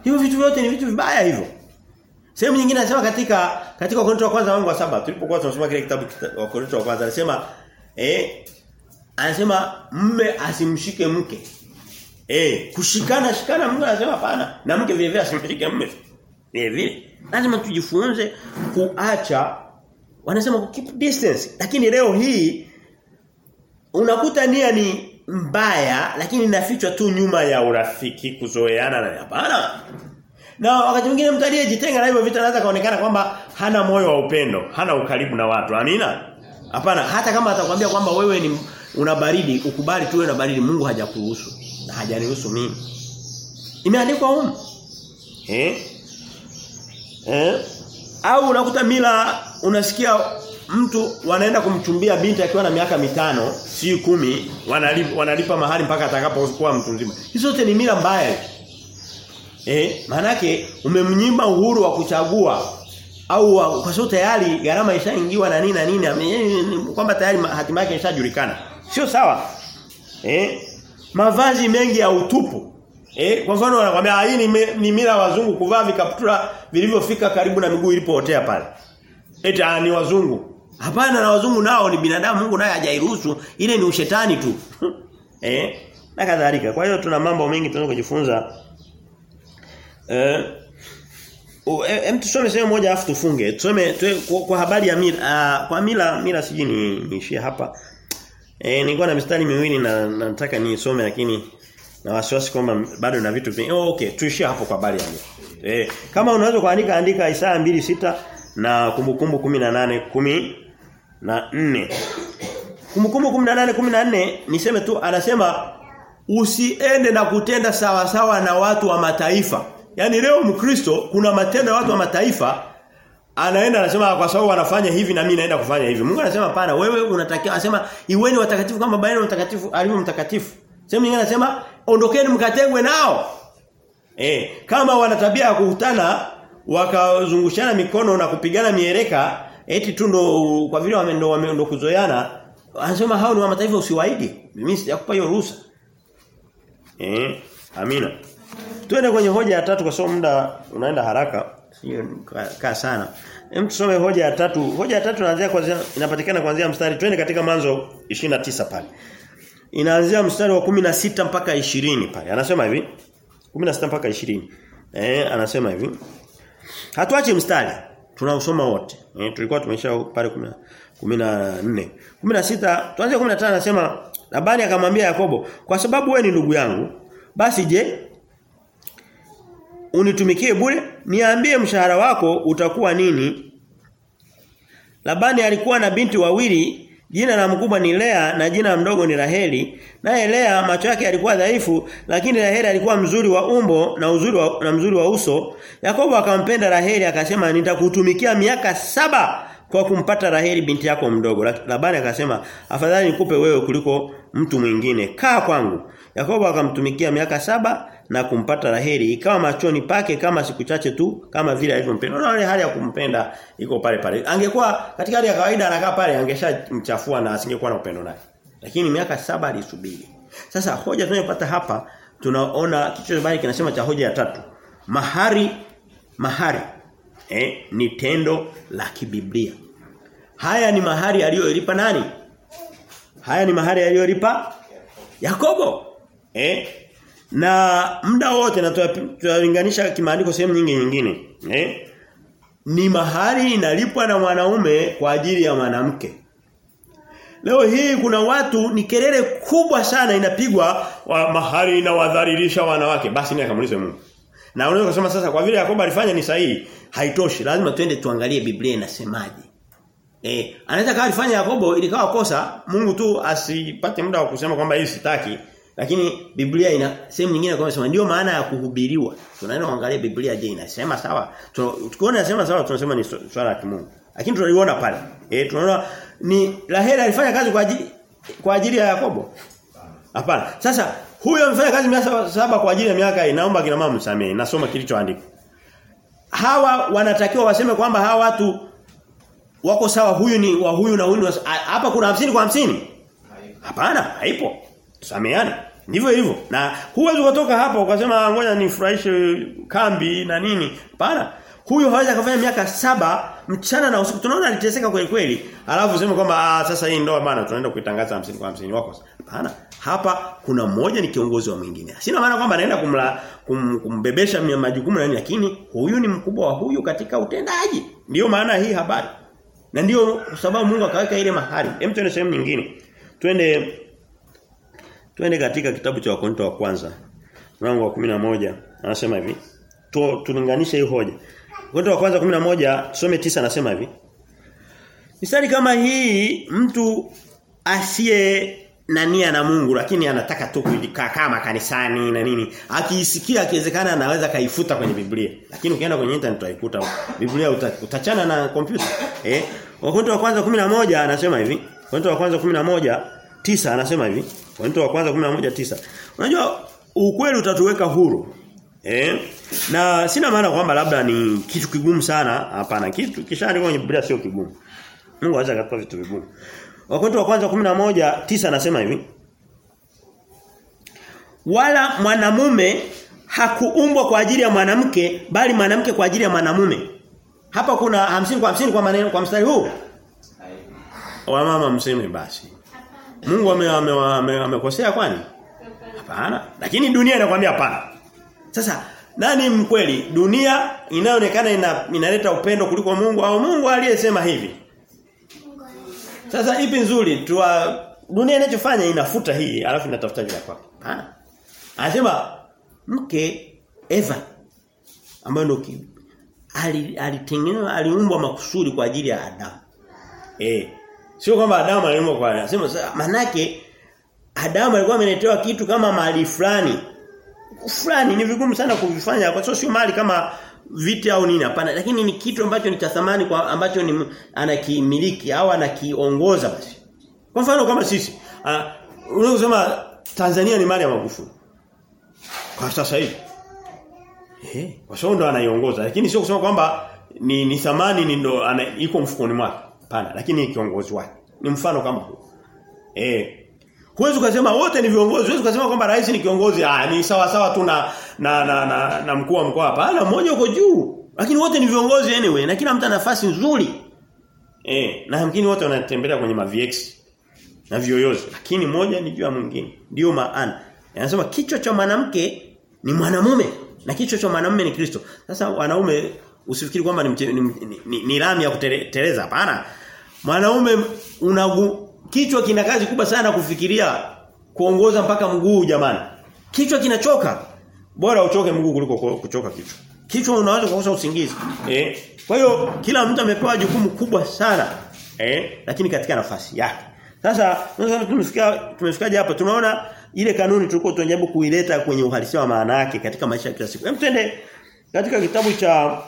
Speaker 1: Hivyo vitu vyote ni vitu vibaya hivyo. Sehemu nyingine anasema katika katika Wakorintho wa kwanza wangu wa saba tulipokuwa tunasoma kile kitabu wa Wakorintho wa kwanza anasema eh anasema mme asimshike mke. Eh kushikana shikana Mungu anasema hapana. Na mke vile vile asimshike mume. Vile vile. Lazima tujifunze kuacha. Wanasema keep distance. Lakini leo hii unakuta nia ni mbaya lakini inafichwa tu nyuma ya urafiki kuzoeana na hapana. Na wakati mwingine mtu aliyejitenga na hivyo vitu anaweza kaonekana kwamba hana moyo wa upendo, hana ukaribu na watu. Amina? Hapana, hata kama atakwambia kwamba wewe ni una baridi, ukubali tu wewe na baridi, Mungu hajakuruhusu na hajaniruhusu mimi. Imeandikwa huko. Eh? Eh? Au unakuta mila unasikia mtu wanaenda kumchumbia binti akiwa na miaka mitano, si kumi, wanalipa, wanalipa mahali mpaka atakapokuwa mtu mzima. Hizo zote ni mila mbaya. Eh, manake umemnyima uhuru wa kuchagua au kwa sababu tayari gharama ishaingiwa na nini na nini kwamba tayari hatima yake ishajulikana. Sio sawa. Eh? Mavazi mengi ya utupu. Eh, kwa mfano wanakuambia hii ni, ni mila wazungu kuvaa vikaptura vilivyofika karibu na miguu ilipootea pale. Eti ni wazungu. Hapana na wazungu nao ni binadamu Mungu naye hajairuhusu ile ni ushetani tu. eh? Na kadhalika. Kwa hiyo tuna mambo mengi tunaweza kujifunza Eh uh, em tusome sehemu moja afu tufunge. Tusome kwa, kwa habari ya mila uh, kwa mila mila siji ni niishie hapa. Eh nilikuwa na mistari miwili na nataka nisome lakini na wasiwasi kwamba bado na vitu vingi. Oh, okay, tuishie hapo kwa habari ya. Eh kama unaweza kuandika andika Isaya 2:6 na kumbukumbu 18 10 na 4. Kumbukumbu 18 14 niseme tu anasema usiende na kutenda sawa sawa na watu wa mataifa. Yaani leo Mkristo kuna matendo ya watu wa mataifa anaenda anasema kwa sababu wanafanya hivi na mimi naenda kufanya hivi. Mungu anasema hapana wewe unatakiwa anasema iweni watakatifu kama baba yenu mtakatifu alivyo mtakatifu. Sehemu nyingine anasema ondokeni mkatengwe nao. Eh, kama wana tabia ya kukutana wakazungushana mikono na kupigana miereka eti tu ndo kwa vile wamendo wamendo kuzoeana anasema hao ni wa mataifa usiwaidi. Mimi sijakupa hiyo ruhusa. Eh, amina. Tuende kwenye hoja ya tatu kwa sababu muda unaenda haraka. Sio kaa sana. Hem tusome hoja ya tatu. Hoja ya tatu inaanzia kwanza inapatikana kuanzia mstari. Twende katika manzo 29 pale. Inaanzia mstari wa 16 mpaka 20 pale. Anasema hivi. 16 mpaka 20. Eh, anasema hivi. Hatuache mstari. Tunausoma wote. Eh, tulikuwa tumesha pale 10 14. 16 tuanze 15 anasema Labani akamwambia Yakobo, "Kwa sababu wewe ni ndugu yangu, basi je, unitumikie bure? Niambie mshahara wako utakuwa nini?" Labani alikuwa na binti wawili, jina la mkubwa ni Lea na jina la mdogo ni Raheli. Naye Lea macho yake yalikuwa dhaifu, lakini Raheli alikuwa mzuri wa umbo na uzuri wa, na mzuri wa uso. Yakobo akampenda Raheli akasema nitakutumikia miaka saba kwa kumpata Raheli binti yako mdogo. Labani akasema afadhali nikupe wewe kuliko mtu mwingine. Kaa kwangu. Yakobo akamtumikia miaka saba na kumpata Raheli ikawa machoni pake kama siku chache tu kama vile alivyompenda. Unaona ile hali ya kumpenda iko pale pale. Angekuwa katika hali ya kawaida anakaa pale angeshamchafua na asingekuwa na upendo naye. Lakini miaka saba alisubiri. Sasa hoja tunayopata hapa tunaona kichwa cha kinasema cha hoja ya tatu. Mahari mahari eh, ni tendo la kibiblia. Haya ni mahari aliyolipa nani? Haya ni mahari aliyolipa Yakobo. Eh? Na muda wote na tunalinganisha kimaandiko sehemu nyingi nyingine, eh? Ni mahali inalipwa na mwanaume kwa ajili ya mwanamke. Leo hii kuna watu ni kelele kubwa sana inapigwa wa mahali inawadhalilisha wanawake. Basi ni akamulize Mungu. Na unaweza kusema sasa kwa vile Yakobo alifanya ni sahihi, haitoshi. Lazima twende tuangalie Biblia inasemaje. Eh, anaweza kawa alifanya Yakobo ilikawa kosa, Mungu tu asipate muda wa kusema kwamba hii sitaki. Lakini Biblia ina sehemu nyingine kwa inasema ndio maana ya kuhubiriwa. Tunaenda kuangalia Biblia je inasema sawa. Tukiona inasema sawa tunasema ni swala la kimungu. Lakini tunaliona pale. Eh tunaona ni Raheli alifanya kazi kwa ajili kwa ajili ya Yakobo. Hapana. Sasa huyo amefanya kazi miaka saba kwa ajili ya miaka inaomba kina mama msamee. Nasoma kilichoandikwa. Hawa wanatakiwa waseme kwamba hawa watu wako sawa huyu ni wa huyu na huyu hapa kuna hamsini kwa hamsini Hapana, haipo. Sameana. Ndivyo hivyo. Na huwezi kutoka hapa ukasema ngoja nifurahishe kambi na nini. Pana. Huyu hawezi kufanya miaka saba mchana na usiku. Tunaona aliteseka kweli kweli. Alafu useme kwamba ah sasa hii ndoa bana tunaenda kuitangaza 50 kwa 50 wako. Hapana. Hapa kuna mmoja ni kiongozi wa mwingine. Sina maana kwamba anaenda kumla kum, kumbebesha majukumu na nini lakini huyu ni mkubwa wa huyu katika utendaji. Ndiyo maana hii habari. Na ndiyo sababu Mungu akaweka ile mahali. Hem tuende sehemu nyingine. Twende Twende katika kitabu cha Wakorintho wa kwanza mlango wa 11 anasema hivi. Tu, tulinganishe hii hoja. Wakorintho wa kwanza 11 tusome 9 anasema hivi. Mistari kama hii mtu asiye na nia na Mungu lakini anataka tu kukaa kama kanisani na nini. Akiisikia akiwezekana anaweza kaifuta kwenye Biblia. Lakini ukienda kwenye internet utaikuta Biblia utachana na kompyuta. Eh? Wakorintho wa kwanza 11 anasema hivi. Wakorintho wa kwanza 11 tisa anasema hivi. Wakorintho wa kwanza 11:9. Unajua ukweli utatuweka huru. Eh? Na sina maana kwamba labda ni kitu kigumu sana, hapana. Kitu kishaandikwa kwenye Biblia sio kigumu. Mungu anaweza kutoa vitu vigumu. Wakorintho wa kwanza 11:9 anasema hivi. Wala mwanamume hakuumbwa kwa ajili ya mwanamke bali mwanamke kwa ajili ya mwanamume. Hapa kuna hamsini kwa hamsini kwa maneno kwa mstari huu. Wa mama mseme basi. Mungu amekosea kwani? Hapana. Lakini dunia inakwambia hapana. Sasa nani mkweli? Dunia inayoonekana ina, inaleta upendo kuliko Mungu au Mungu aliyesema hivi? Sasa ipi nzuri? Tuwa dunia inachofanya inafuta hii alafu inatafuta njia kwake. Hapana. Anasema mke Eva ambaye ndio alitengenezwa aliumbwa makusudi kwa ajili ya Adamu. Eh. Sio kwamba Adamu aliumbwa kwa anasema manake Adamu alikuwa ameletewa kitu kama mali fulani. Fulani ni vigumu sana kuvifanya kwa sababu sio mali kama viti au nini hapana lakini ni kitu ambacho ni cha thamani kwa ambacho ni anakimiliki au anakiongoza basi. Kwa mfano kama sisi uh, unaweza kusema Tanzania ni mali ya Magufuli. Kwa sasa hivi. Eh, kwa sababu ndo anaiongoza lakini sio kusema kwamba ni ni thamani ni ndo iko mfukoni mwake. Hapana, lakini ni kiongozi wake. Ni mfano kama huu. Eh. Huwezi kusema wote ni viongozi, huwezi kusema kwamba rais ni kiongozi, ah ni sawa sawa tu na na na, na, na mkuu wa mkoa hapana, mmoja uko juu. Lakini wote ni viongozi anyway na kila mtu nafasi nzuri. Eh, na hamkini wote wanatembelea kwenye mavx na vioyozi, lakini moja ni juu ya mwingine. Ndio maana. Anasema kichwa cha mwanamke ni mwanamume na kichwa cha mwanamume ni Kristo. Sasa wanaume usifikiri kwamba ni, ni, ni, ni, rami ya kuteleza hapana. Mwanaume unagu kichwa kina kazi kubwa sana kufikiria kuongoza mpaka mguu jamani. Kichwa kinachoka. Bora uchoke mguu kuliko kuchoka kichwa. Kichwa unaweza kukosa usingizi. Eh? Kwa hiyo kila mtu amepewa jukumu kubwa sana. Eh? Lakini katika nafasi yake. Sasa tumefika tumefikaje hapa? tunaona ile kanuni tulikuwa tunajaribu kuileta kwenye uhalisia wa maana yake katika maisha ya kila siku. Hem twende katika kitabu cha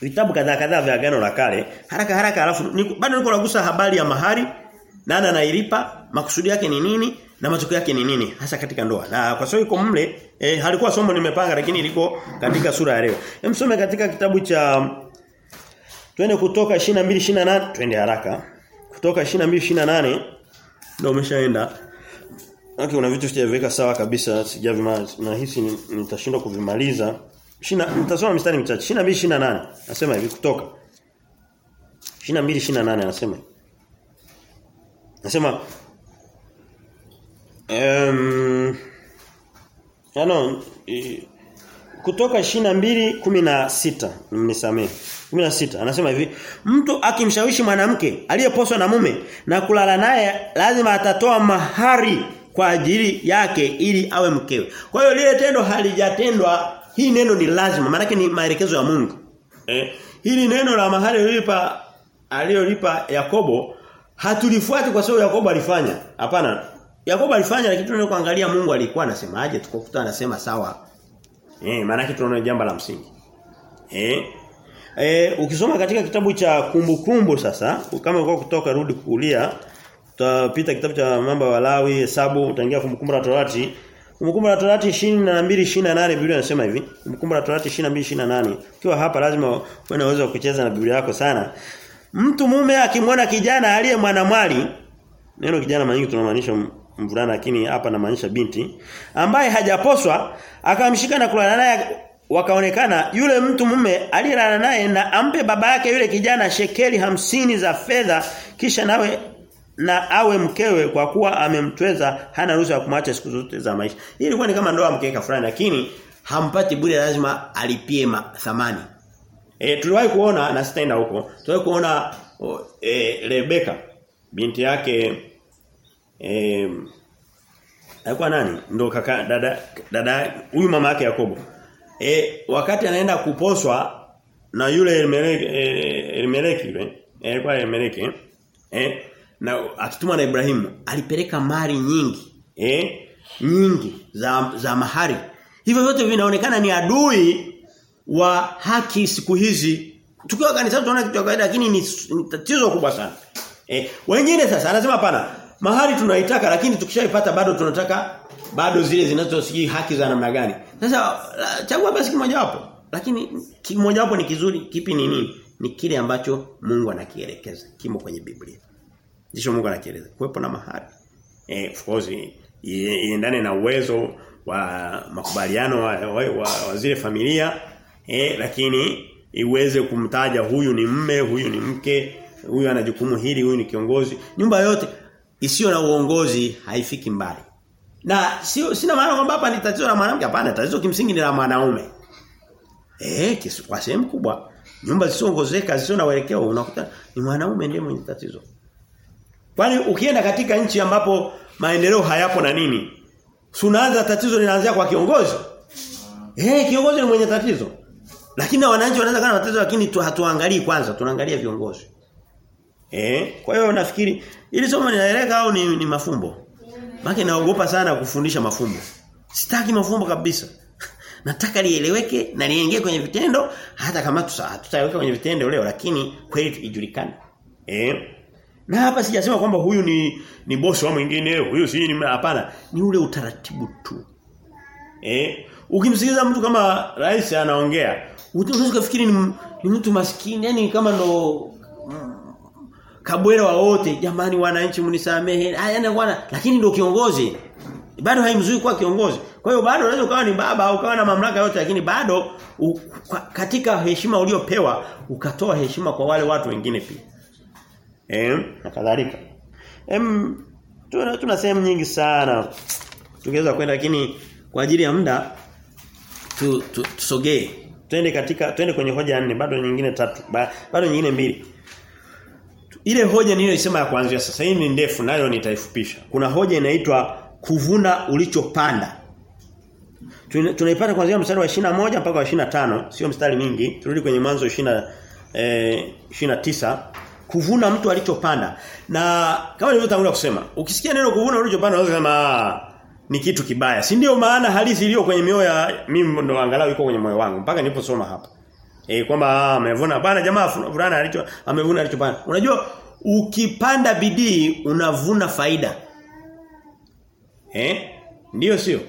Speaker 1: vitabu kadhaa kadhaa vya agano la kale haraka haraka alafu bado niko nagusa habari ya mahari nani anailipa makusudi yake ni nini na matokeo yake ni nini hasa katika ndoa. Na kwa sababu iko mle eh, halikuwa somo nimepanga lakini liko katika sura ya leo. Hem some katika kitabu cha Twende kutoka 22 28 twende haraka. Kutoka 22 28 ndio umeshaenda. Okay, una vitu sijaweka sawa kabisa sijavimaliza. Nahisi nitashindwa kuvimaliza. Shina mtasoma mistari michache. 22 28 anasema hivi kutoka. 22 28 anasema. Anasema um, ano kutoka 22:16 mnisamee 16 anasema hivi mtu akimshawishi mwanamke aliyeposwa na mume na kulala naye lazima atatoa mahari kwa ajili yake ili awe mkewe. Kwa hiyo lile tendo halijatendwa hii neno ni lazima maana ni maelekezo ya Mungu. Eh hili neno la mahali lilipa aliyolipa Yakobo. Hatulifuati kwa sababu Yakobo alifanya. Hapana. Yakobo alifanya lakini tunataka kuangalia Mungu alikuwa anasemaje tukokuta anasema sawa. Eh maana yake tunaona jambo la msingi. Eh Eh ukisoma katika kitabu cha kumbukumbu sasa kama uko kutoka rudi kulia utapita kitabu cha mambo ya Walawi hesabu utaingia kumbukumbu la Torati kumbukumbu la Torati 22:28 Biblia inasema hivi. Kumbukumbu la Torati 22 28 ukiwa hapa lazima uwe na uwezo wa kucheza na Biblia yako sana. Mtu mume akimwona kijana aliye mwanamwali neno kijana mara nyingi tunamaanisha mvulana lakini hapa namaanisha binti ambaye hajaposwa akamshika na kulala naye wakaonekana yule mtu mume aliyelala naye na ampe baba yake yule kijana shekeli hamsini za fedha kisha nawe na awe mkewe kwa kuwa amemtweza hana ruhusa ya kumwacha siku zote za maisha. Hii ilikuwa ni kama ndoa mkeka fulani lakini hampati bure lazima alipie ma, thamani. E, tuliwahi kuona na sitaenda huko. Tuliwahi kuona oh, e, Rebeka binti yake eh alikuwa nani? Ndio kaka dada dada huyu mama yake Yakobo. E, wakati anaenda kuposwa na yule Elimeleki e, Elimeleki alikuwa e, Elimeleki eh na akitumwa na Ibrahimu alipeleka mali nyingi eh nyingi za za mahari. Hivyo vyote vinaonekana ni adui wa haki siku hizi. Tukiwa kanisani tunaona kitu cha kawaida lakini ni, ni tatizo kubwa sana. Eh wengine sasa anasema hapana mahari tunaitaka lakini tukishaipata bado tunataka bado zile zinazosiji haki za namna gani. Sasa chagua basi kimoja wapo. Lakini kimoja wapo ni kizuri, kipi ni nini? Ni kile ambacho Mungu anakielekeza. Kimo kwenye Biblia. Ndicho Mungu anakieleza. Kuwepo na mahali. Eh of course iendane na uwezo wa makubaliano wa, wa, wa, wa zile familia eh lakini iweze kumtaja huyu ni mme, huyu ni mke, huyu ana jukumu hili, huyu ni kiongozi. Nyumba yote isiyo na uongozi haifiki mbali. Na sio sina maana kwamba hapa ni tatizo la mwanamke hapana, tatizo kimsingi ni la mwanaume. Eh, kwa sehemu kubwa nyumba zisizoongozeka zisizo na uelekeo unakuta ni mwanaume ndiye mwenye tatizo. Kwani ukienda katika nchi ambapo maendeleo hayapo na nini? Sunaanza tatizo linaanzia kwa kiongozi. Eh, hey, kiongozi ni mwenye tatizo. Lakini na wananchi wanaanza kana tatizo lakini tu hatuangalii kwanza, tunaangalia viongozi. Eh, kwa hiyo nafikiri ili somo linaeleka au ni, ni mafumbo? Maana naogopa sana kufundisha mafumbo. Sitaki mafumbo kabisa. Nataka lieleweke na liingie kwenye vitendo hata kama tutaweka kwenye vitendo leo lakini kweli ijulikane. Eh? Na hapa sijasema kwamba huyu ni ni bosi wa mwingine, huyu si ni hapana, ni ule utaratibu tu. Eh? Ukimsikiliza mtu kama rais anaongea, unaweza kufikiri ni, ni mtu maskini, yani kama ndo kabwela wa wote. Jamani wananchi mnisamehe. Yaani bwana lakini ndio kiongozi. Bado haimzui kuwa kiongozi. Kwa hiyo bado unaweza ukawa ni baba au ukawa na mamlaka yote lakini bado u, katika heshima uliopewa ukatoa heshima kwa wale watu wengine pia eh na kadhalika em tuna, tuna sehemu nyingi sana tungeweza kwenda lakini kwa ajili ya muda tu, tu, tusogee twende katika twende kwenye hoja nne bado nyingine tatu ba, bado nyingine mbili ile hoja niliyosema ya kuanzia sasa hii ni ndefu nayo nitaifupisha. Kuna hoja inaitwa kuvuna ulichopanda. Tunaipata kuanzia mstari wa 21 mpaka wa 25, sio mstari mingi. Turudi kwenye mwanzo 20 eh 29 kuvuna mtu alichopanda. Na kama nilivyotangulia kusema, ukisikia neno kuvuna ulichopanda unaweza kusema ni kitu kibaya. Si ndio maana halisi iliyo kwenye mioyo ya mimi ndo angalau iko kwenye moyo wangu mpaka niliposoma hapa. Eh kwamba amevuna bana jamaa fulani alicho amevuna alichopanda. Unajua ukipanda bidii unavuna faida. Eh? Ndiyo sio?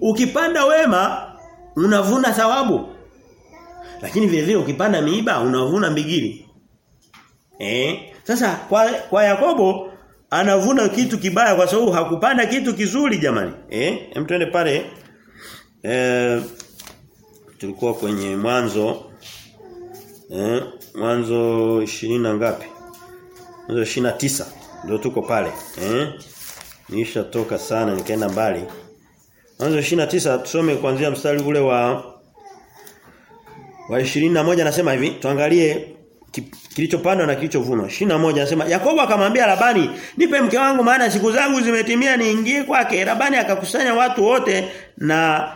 Speaker 1: Ukipanda wema unavuna thawabu. Lakini vile vile ukipanda miiba unavuna mbigili. Eh? Sasa kwa kwa Yakobo anavuna kitu kibaya kwa sababu hakupanda kitu kizuri jamani. Eh? Hem pale. Eh tulikuwa kwenye mwanzo eh mwanzo 20 na ngapi? Mwanzo 29 ndio tuko pale. Eh? Nisha toka sana nikaenda mbali. Mwanzo 29 tusome kuanzia mstari ule wa wa 21 anasema hivi tuangalie kilichopandwa na kilichovunwa. 21 anasema Yakobo akamwambia Labani, "Nipe mke wangu maana siku zangu zimetimia niingie kwake." Labani akakusanya watu wote na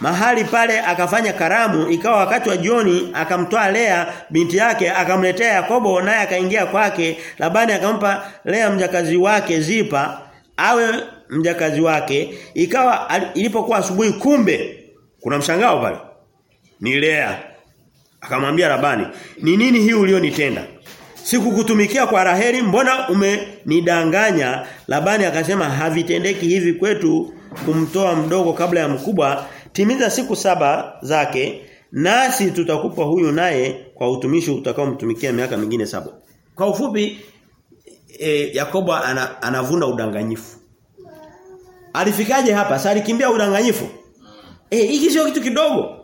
Speaker 1: mahali pale akafanya karamu. Ikawa wakati wa jioni akamtoa Lea binti yake akamletea Yakobo naye akaingia kwake. Labani akampa Lea mjakazi wake Zipa awe mjakazi wake. Ikawa ilipokuwa asubuhi kumbe kuna mshangao pale. Ni Lea akamwambia Labani ni nini hii ulionitenda? Sikukutumikia kwa Raheli mbona umenidanganya? Labani akasema havitendeki hivi kwetu kumtoa mdogo kabla ya mkubwa. Timiza siku saba zake nasi tutakupa huyu naye kwa utumishi utakaomtumikia miaka mingine saba. Kwa ufupi e, Yakobo ana, anavuna udanganyifu. Alifikaje hapa? Sasa alikimbia udanganyifu? Eh hiki sio kitu kidogo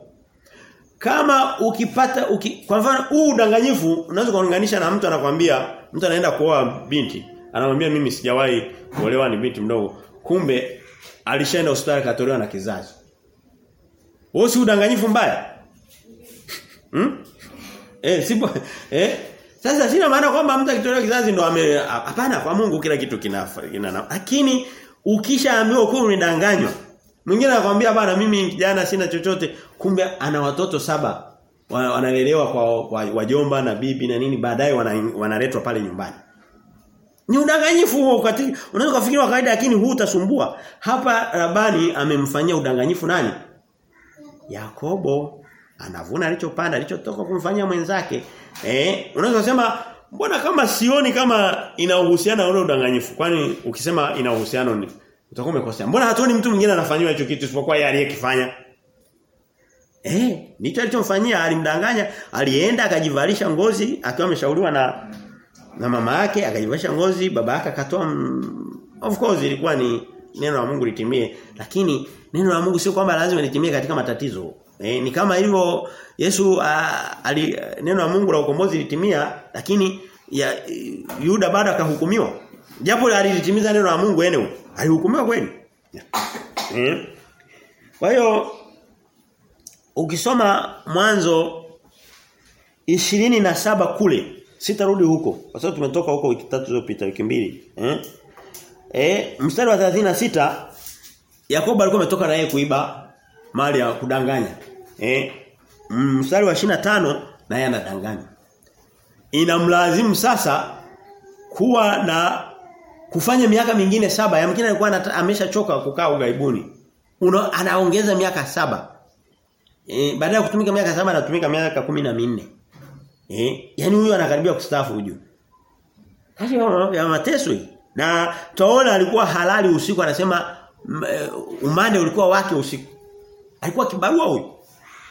Speaker 1: kama ukipata uki, kwa mfano huu udanganyifu unaweza kuunganisha na mtu anakwambia mtu anaenda kuoa binti anamwambia mimi sijawahi kuolewa ni binti mdogo. Kumbe alishaenda hospitali katolewa na kizazi. Wewe si udanganyifu mbaya? Hmm? eh sipo eh? Sasa sina maana kwamba mtu akitolewa kizazi ndo ame hapana kwa Mungu kila kitu kinafa kina lakini ukishaambiwa kwa unidanganywa mwingine anakuambia bana mimi kijana sina chochote. Kumbe ana watoto saba. Wanalelewa kwa, kwa wajomba na bibi na nini baadaye wanaletwa pale nyumbani. Ni udanganyifu huo katika unaweza kufikiri wa kawaida lakini huu utasumbua. Hapa Labani amemfanyia udanganyifu nani? Yakobo. Anavuna alichopanda alichotoka kumfanyia mwenzake. Eh unaweza kusema mbona kama sioni kama ina uhusiano na ule udanganyifu? Kwani ukisema ina uhusiano ni utakuwa umekosea. Mbona hatuoni mtu mwingine anafanywa hicho kitu isipokuwa yeye aliyekifanya? Eh nicho alichomfanyia. Alimdanganya alienda akajivalisha ngozi akiwa ameshauriwa na na mama yake akajivalisha ngozi baba yake akatoa of course ilikuwa ni neno la Mungu litimie. Lakini neno la Mungu sio kwamba lazima litimie katika matatizo. E, ni kama hivyo Yesu a, ali, neno la Mungu la ukombozi litimia lakini ya Yuda bado akahukumiwa. Japo alilitimiza neno la Mungu eneo alihukumiwa kweli Eh? kwa hiyo ukisoma mwanzo ishirini na saba kule sitarudi huko kwa sababu tumetoka huko wiki tatu zilizopita wiki mbili eh Eh, mstari wa 36 Yakobo alikuwa ametoka na yeye kuiba mali ya kudanganya. Eh, mstari wa 25 na yeye anadanganya. Inamlazimu sasa kuwa na kufanya miaka mingine saba. Yamkini alikuwa ameshachoka kukaa ugaibuni. Una, anaongeza miaka saba. E, baada ya kutumika miaka saba anatumika miaka kumi na minne Eh, yani huyu anakaribia kustaafu huyu. Sasa ya mateso. Na tunaona alikuwa halali usiku anasema umande ulikuwa wake usiku. Alikuwa kibarua huyu.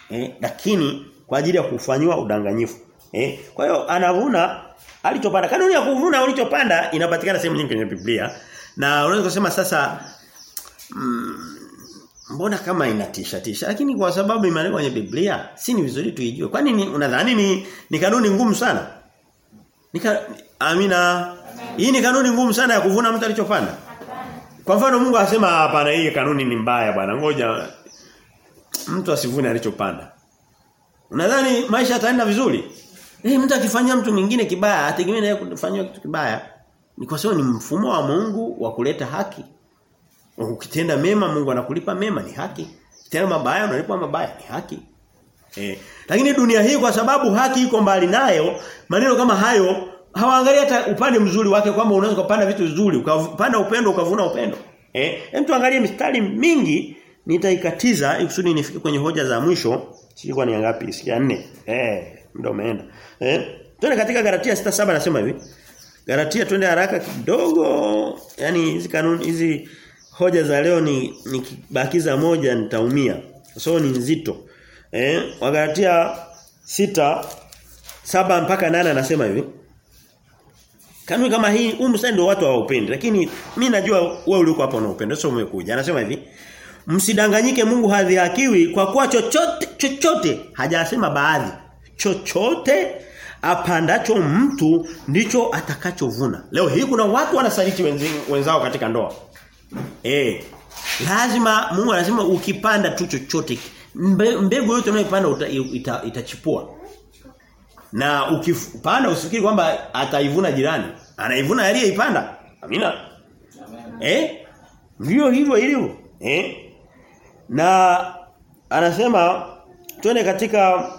Speaker 1: Eh, lakini kwa ajili ya kufanywa udanganyifu. Eh, kwa hiyo anavuna alichopanda. Kanuni ya kuvuna ulichopanda inapatikana sehemu nyingi kwenye Biblia. Na unaweza kusema sasa mm, mbona kama inatisha tisha lakini kwa sababu imeandikwa kwenye Biblia si ni vizuri tuijue. Kwani ni unadhani ni, ni kanuni ngumu sana? Nika Amina. Hii ni kanuni ngumu sana ya kuvuna mtu alichopanda. Kwa mfano Mungu asema hapana hii kanuni ni mbaya bwana. Ngoja mtu asivune alichopanda. Unadhani maisha yataenda vizuri? Eh mtu akifanyia mtu mwingine kibaya ategemea naye kufanywa kitu kibaya. Ni kwa sababu ni mfumo wa Mungu wa kuleta haki. Ukitenda mema Mungu anakulipa mema ni haki. Ukitenda mabaya unalipwa mabaya ni haki. Eh, lakini dunia hii kwa sababu haki iko mbali nayo, maneno kama hayo hawaangalia hata upande mzuri wake kwamba unaweza kupanda vitu vizuri, ukapanda upendo ukavuna upendo. Eh, hem tuangalie mistari mingi nitaikatiza ikusudi nifike kwenye hoja za mwisho. Sijui ni ngapi, sikia 4. Eh, muda umeenda. Eh, twende katika Galatia 6:7 nasema hivi. Galatia twende haraka kidogo. Yaani hizi kanuni hizi hoja za leo ni nikibakiza moja nitaumia. So ni nzito. Eh, Wagalatia sita saba mpaka 8 anasema hivi. Kanuni kama hii huu mstari ndio watu hawaupendi lakini mimi najua wewe uliko hapo unaupenda sio umekuja. Anasema hivi. Msidanganyike Mungu hadhihakiwi kwa kuwa chochote chochote hajasema baadhi. Chochote apandacho mtu ndicho atakachovuna. Leo hii kuna watu wanasaliti wenzao katika ndoa. Eh. Lazima Mungu anasema ukipanda tu chochote mbe, mbegu yote unayopanda ita, itachipua. Na ukipanda usifikiri kwamba ataivuna jirani. Anaivuna aliyeipanda. Amina. Amen. Eh? Ndio hivyo ilivyo. Eh? Na anasema twende katika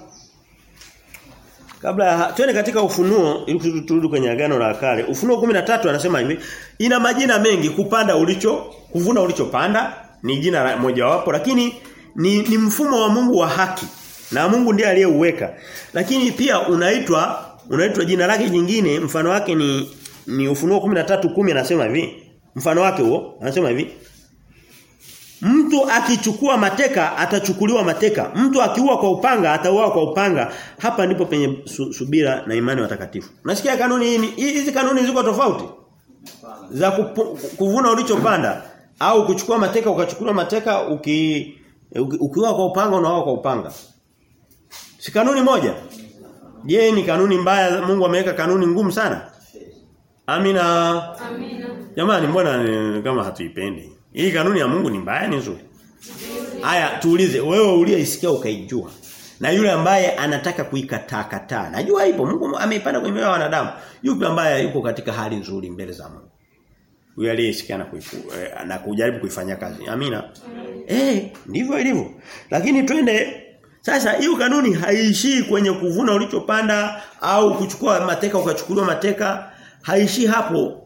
Speaker 1: kabla twende katika ufunuo ili turudi kwenye agano la kale. Ufunuo 13 anasema hivi, ina majina mengi kupanda ulicho kuvuna ulichopanda ni jina mojawapo lakini ni, ni mfumo wa Mungu wa haki. Na Mungu ndiye aliyeuweka. Lakini pia unaitwa unaitwa jina lake jingine mfano wake ni ni ufunuo 13:10 anasema hivi. Mfano wake huo anasema hivi. Mtu akichukua mateka atachukuliwa mateka. Mtu akiua kwa upanga atauawa kwa upanga. Hapa ndipo penye su, subira na imani watakatifu. Nasikia kanuni hii hizi kanuni ziko tofauti. Za kupu, kuvuna ulichopanda au kuchukua mateka ukachukuliwa mateka uki ukiua kwa upanga unaoa kwa upanga. Si kanuni moja? Je, ni kanuni mbaya Mungu ameweka kanuni ngumu sana? Amina. Amina. Jamani mbona kama hatuipendi? Hii kanuni ya Mungu ni mbaya ni nzuri? Haya tuulize wewe uliyeisikia ukaijua na yule ambaye anataka kuikatakataa. Najua ipo Mungu ameipanda kwenye mioyo ya wanadamu. Yupi ambaye yuko katika hali nzuri mbele za Mungu? Huyo aliyesikia na kuifu, eh, na kujaribu kuifanyia kazi. Amina. Eh, ndivyo ilivyo. Lakini twende sasa hiyo kanuni haiishii kwenye kuvuna ulichopanda au kuchukua mateka ukachukuliwa mateka, haishii hapo.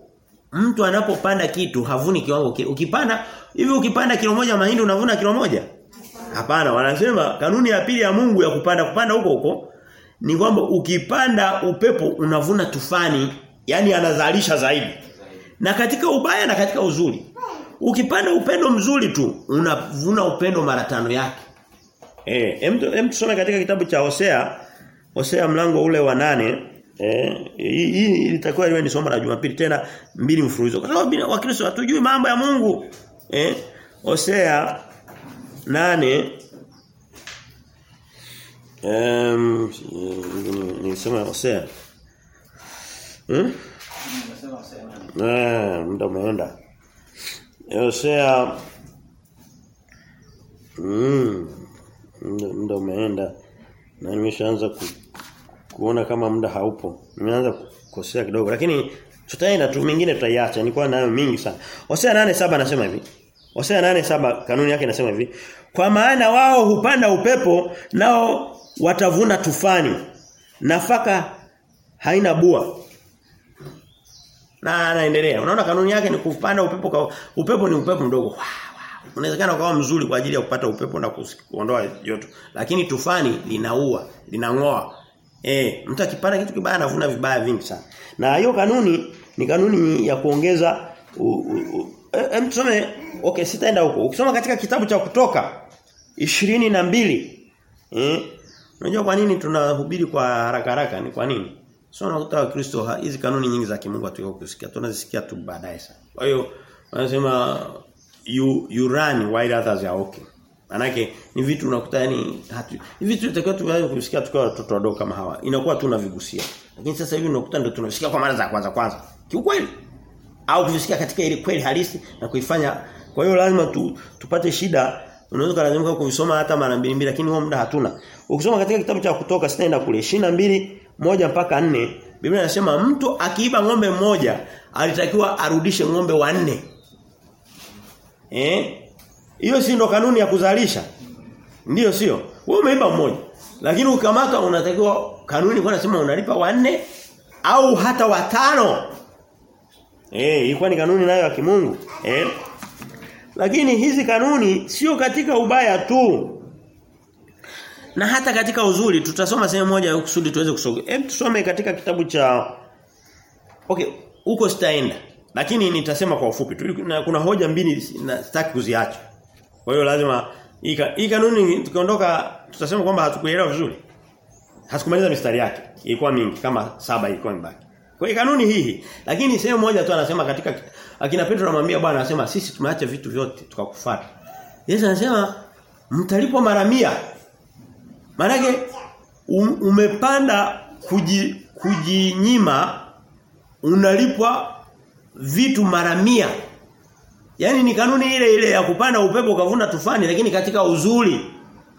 Speaker 1: Mtu anapopanda kitu havuni kiwango kile. Ukipanda hivi ukipanda kilo moja mahindi unavuna kilo moja? Hapana, wanasema kanuni ya pili ya Mungu ya kupanda kupanda huko huko ni kwamba ukipanda upepo unavuna tufani, yani anazalisha zaidi. Na katika ubaya na katika uzuri. Ukipanda upendo mzuri tu unavuna upendo mara tano yake. Eh, hem tusome katika kitabu cha Hosea, Hosea mlango ule wa nane Eh, hii litakuwa iwe ni somo la Jumapili tena mbili mfululizo. Kwa sababu bila Wakristo hatujui mambo ya Mungu. Eh, Hosea nane Ehm um, la Hosea. Hmm? Eh, muda umeenda. Hosea Mm. Muda umeenda. Na nimeshaanza ku, kuona kama muda haupo. Nimeanza kukosea kidogo lakini tutaenda tu mingine tutaiacha. Nilikuwa nayo mingi sana. Hosea 8:7 anasema hivi. Hosea 8:7 kanuni yake inasema hivi. Kwa maana wao hupanda upepo nao watavuna tufani. Nafaka haina bua. Na anaendelea. Unaona kanuni yake ni kupanda upepo kwa, upepo ni upepo mdogo. Unawezekana ukawa mzuri kwa ajili ya kupata upepo na kuondoa joto. Lakini tufani linaua, linangoa. Eh, mtu akipanda kitu kibaya anavuna vibaya vingi sana. Na hiyo kanuni ni kanuni ya kuongeza hem tusome okay sitaenda huko. Ukisoma katika kitabu cha kutoka ishirini na mbili eh unajua kwa nini tunahubiri kwa haraka haraka ni kwa nini? Sio unakuta Kristo hizi kanuni nyingi za kimungu hatuko kusikia. Tunazisikia tu baadaye sana. Kwa hiyo wanasema you you run while others are walking. Manake ni vitu unakuta yani hatu. Ni vitu tutakiwa tuanze kusikia tukiwa watoto wadogo kama hawa. Inakuwa tu tunavigusia. Lakini sasa hivi unakuta ndio tunasikia kwa mara za kwanza kwanza. Kiukweli. Au kuvisikia katika ile kweli halisi na kuifanya. Kwa hiyo lazima tu, tupate shida. Unaweza kulazimika kuvisoma hata mara mbili mbili lakini huo muda hatuna. Ukisoma katika kitabu cha kutoka sitaenda kule 22 moja mpaka nne Biblia inasema mtu akiiba ng'ombe mmoja alitakiwa arudishe ng'ombe wanne. Eh? Hiyo si ndo kanuni ya kuzalisha. Ndiyo sio? Wewe umeiba mmoja. Lakini ukamata unatakiwa kanuni kwa nasema unalipa wanne au hata watano. Eh, ilikuwa ni kanuni nayo ya kimungu. Eh? Lakini hizi kanuni sio katika ubaya tu. Na hata katika uzuri tutasoma sehemu moja kusudi tuweze kusogea. Hem tusome katika kitabu cha Okay, huko sitaenda. Lakini nitasema kwa ufupi. Kuna hoja mbili sitaki kuziacha. Kwa hiyo lazima hii kanuni tukiondoka tutasema kwamba hatukuelewa vizuri. Hatukumaliza mistari yake. Ilikuwa mingi kama saba ilikuwa mbaki. Kwa hiyo kanuni hii lakini sehemu moja tu anasema katika akina Petro anamwambia Bwana anasema sisi tumeacha vitu vyote tukakufuata. Yesu anasema mtalipwa mara mia. Maana um, umepanda kuji, kujinyima unalipwa vitu mara. Yaani ni kanuni ile ile ya kupanda upepo ukavuna tufani lakini katika uzuri.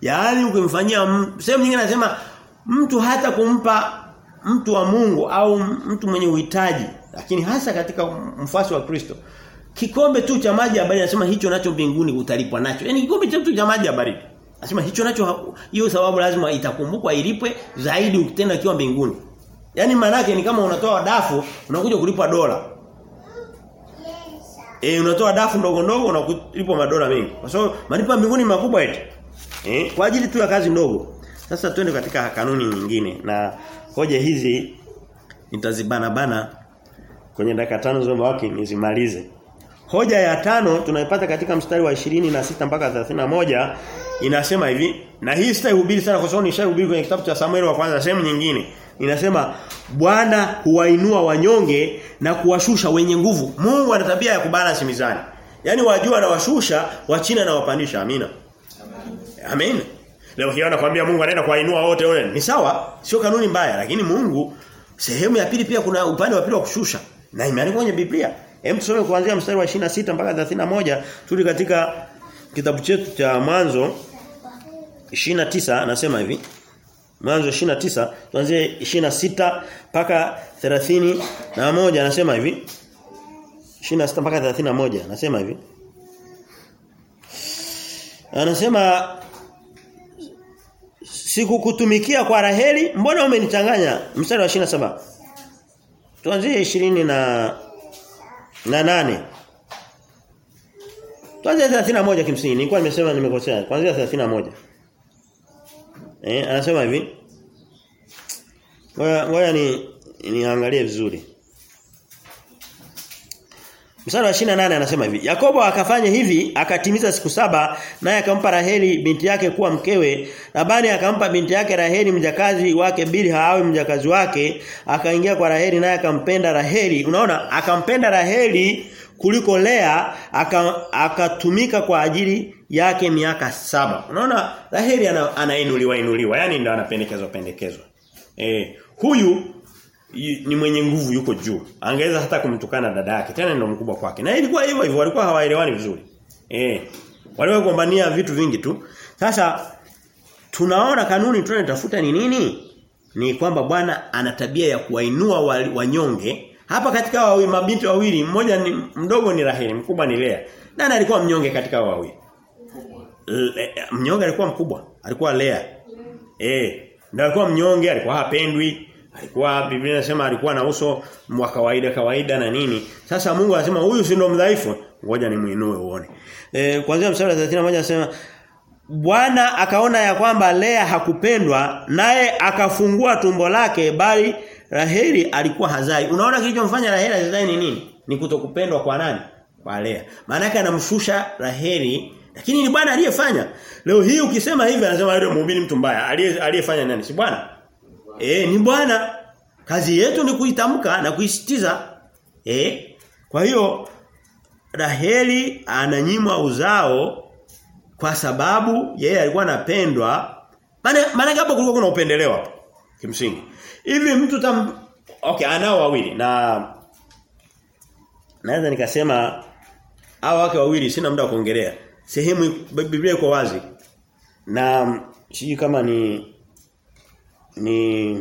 Speaker 1: Yaani ukimfanyia sehemu nyingine anasema mtu hata kumpa mtu wa Mungu au mtu mwenye uhitaji lakini hasa katika mfasi wa Kristo kikombe tu cha maji ya baridi anasema hicho nacho mbinguni utalipwa nacho. Yaani kikombe tu cha maji ya baridi. Anasema hicho nacho hiyo sababu lazima itakumbukwa ilipwe zaidi ukitenda kiwa mbinguni. Yaani maana ni kama unatoa dafu unakuja kulipwa dola. Eh unatoa dafu ndogo ndogo na unakulipwa madola mengi. Kwa sababu malipo mbinguni makubwa eti. Eh kwa ajili tu ya kazi ndogo. Sasa twende katika kanuni nyingine na hoja hizi nitazibana bana kwenye dakika tano zilizobaki nizimalize. Hoja ya tano tunaipata katika mstari wa ishirini na sita mpaka 31 inasema hivi na hii sitaihubiri sana kwa sababu nishahubiri kwenye kitabu cha Samuel wa kwanza sehemu nyingine inasema Bwana huwainua wanyonge na kuwashusha wenye nguvu. Mungu ana tabia ya kubalance mizani. Yaani wajua anawashusha, wachina na wapandisha. Amina. Amen. Leo hii anakuambia Mungu anaenda kuwainua wote wote. Ni sawa, sio kanuni mbaya, lakini Mungu sehemu ya pili pia kuna upande wa pili wa kushusha. Na imeandikwa kwenye Biblia. Hem tusome kuanzia mstari wa 26 mpaka 31 tuli katika kitabu chetu cha mwanzo 29 anasema hivi. Mwanzo 29 tuanzie 26 mpaka 30 na moja anasema hivi. 26 mpaka 31 anasema hivi. Anasema sikukutumikia kwa Raheli mbona umenichanganya? Mstari wa 27 tuanzie 20 na na nane. Tuanzie 31 kimsingi nilikuwa nimesema nimekosea. Kuanzia 31 eh anasema hivi ngoja ni niangalie vizuri Mstari wa 28 anasema hivi. Yakobo akafanya hivi, akatimiza siku saba, naye akampa Raheli binti yake kuwa mkewe. Labani akampa binti yake Raheli mjakazi wake Bilha awe mjakazi wake. Akaingia kwa Raheli naye akampenda Raheli. Unaona? Akampenda Raheli kuliko Lea, akatumika aka kwa ajili yake miaka saba. Unaona? Raheli ana, anainuliwa inuliwa, yani ndio anapendekezwa pendekezwa. Eh, huyu ni mwenye nguvu yuko juu. Angeweza hata kumtukana dada yake. Tena ndio mkubwa kwake. Na ilikuwa hivyo hivyo walikuwa hawaelewani vizuri. Eh. Walikuwa kugombania vitu vingi tu. Sasa tunaona kanuni tunatafuta ni nini? Ni kwamba Bwana ana tabia ya kuwainua wanyonge. Hapa katika wawili mabinti wawili, mmoja ni mdogo ni Raheli, mkubwa ni Lea. Nani alikuwa mnyonge katika wawili? Mnyonge alikuwa mkubwa, alikuwa Lea. Eh, ndio alikuwa mnyonge, alikuwa hapendwi. Alikuwa Biblia inasema alikuwa na uso wa kawaida kawaida na nini. Sasa Mungu anasema huyu si ndo mdhaifu. Ngoja nimuinue uone. Eh kuanzia mstari wa 31 anasema Bwana akaona ya kwamba Lea hakupendwa naye akafungua tumbo lake bali Raheli alikuwa hazai. Unaona kilichomfanya Raheli hazai ni nini? Ni kutokupendwa kwa nani? Kwa Lea. Maana yake anamshusha Raheli lakini ni Bwana aliyefanya. Leo hii ukisema hivi anasema yule mhubiri mtu mbaya. Aliyefanya nani? Si Bwana? Eh ni Bwana. Kazi yetu ni kuitamka na kuisitiza. Eh kwa hiyo Raheli ananyimwa uzao kwa sababu yeye alikuwa anapendwa. Maana maana hapo kulikuwa kuna upendeleo hapo. Kimsingi. Hivi mtu tam Okay, anao wawili na naweza nikasema hao wake wawili sina muda wa kuongelea. Sehemu Biblia iko wazi. Na sijui kama ni ni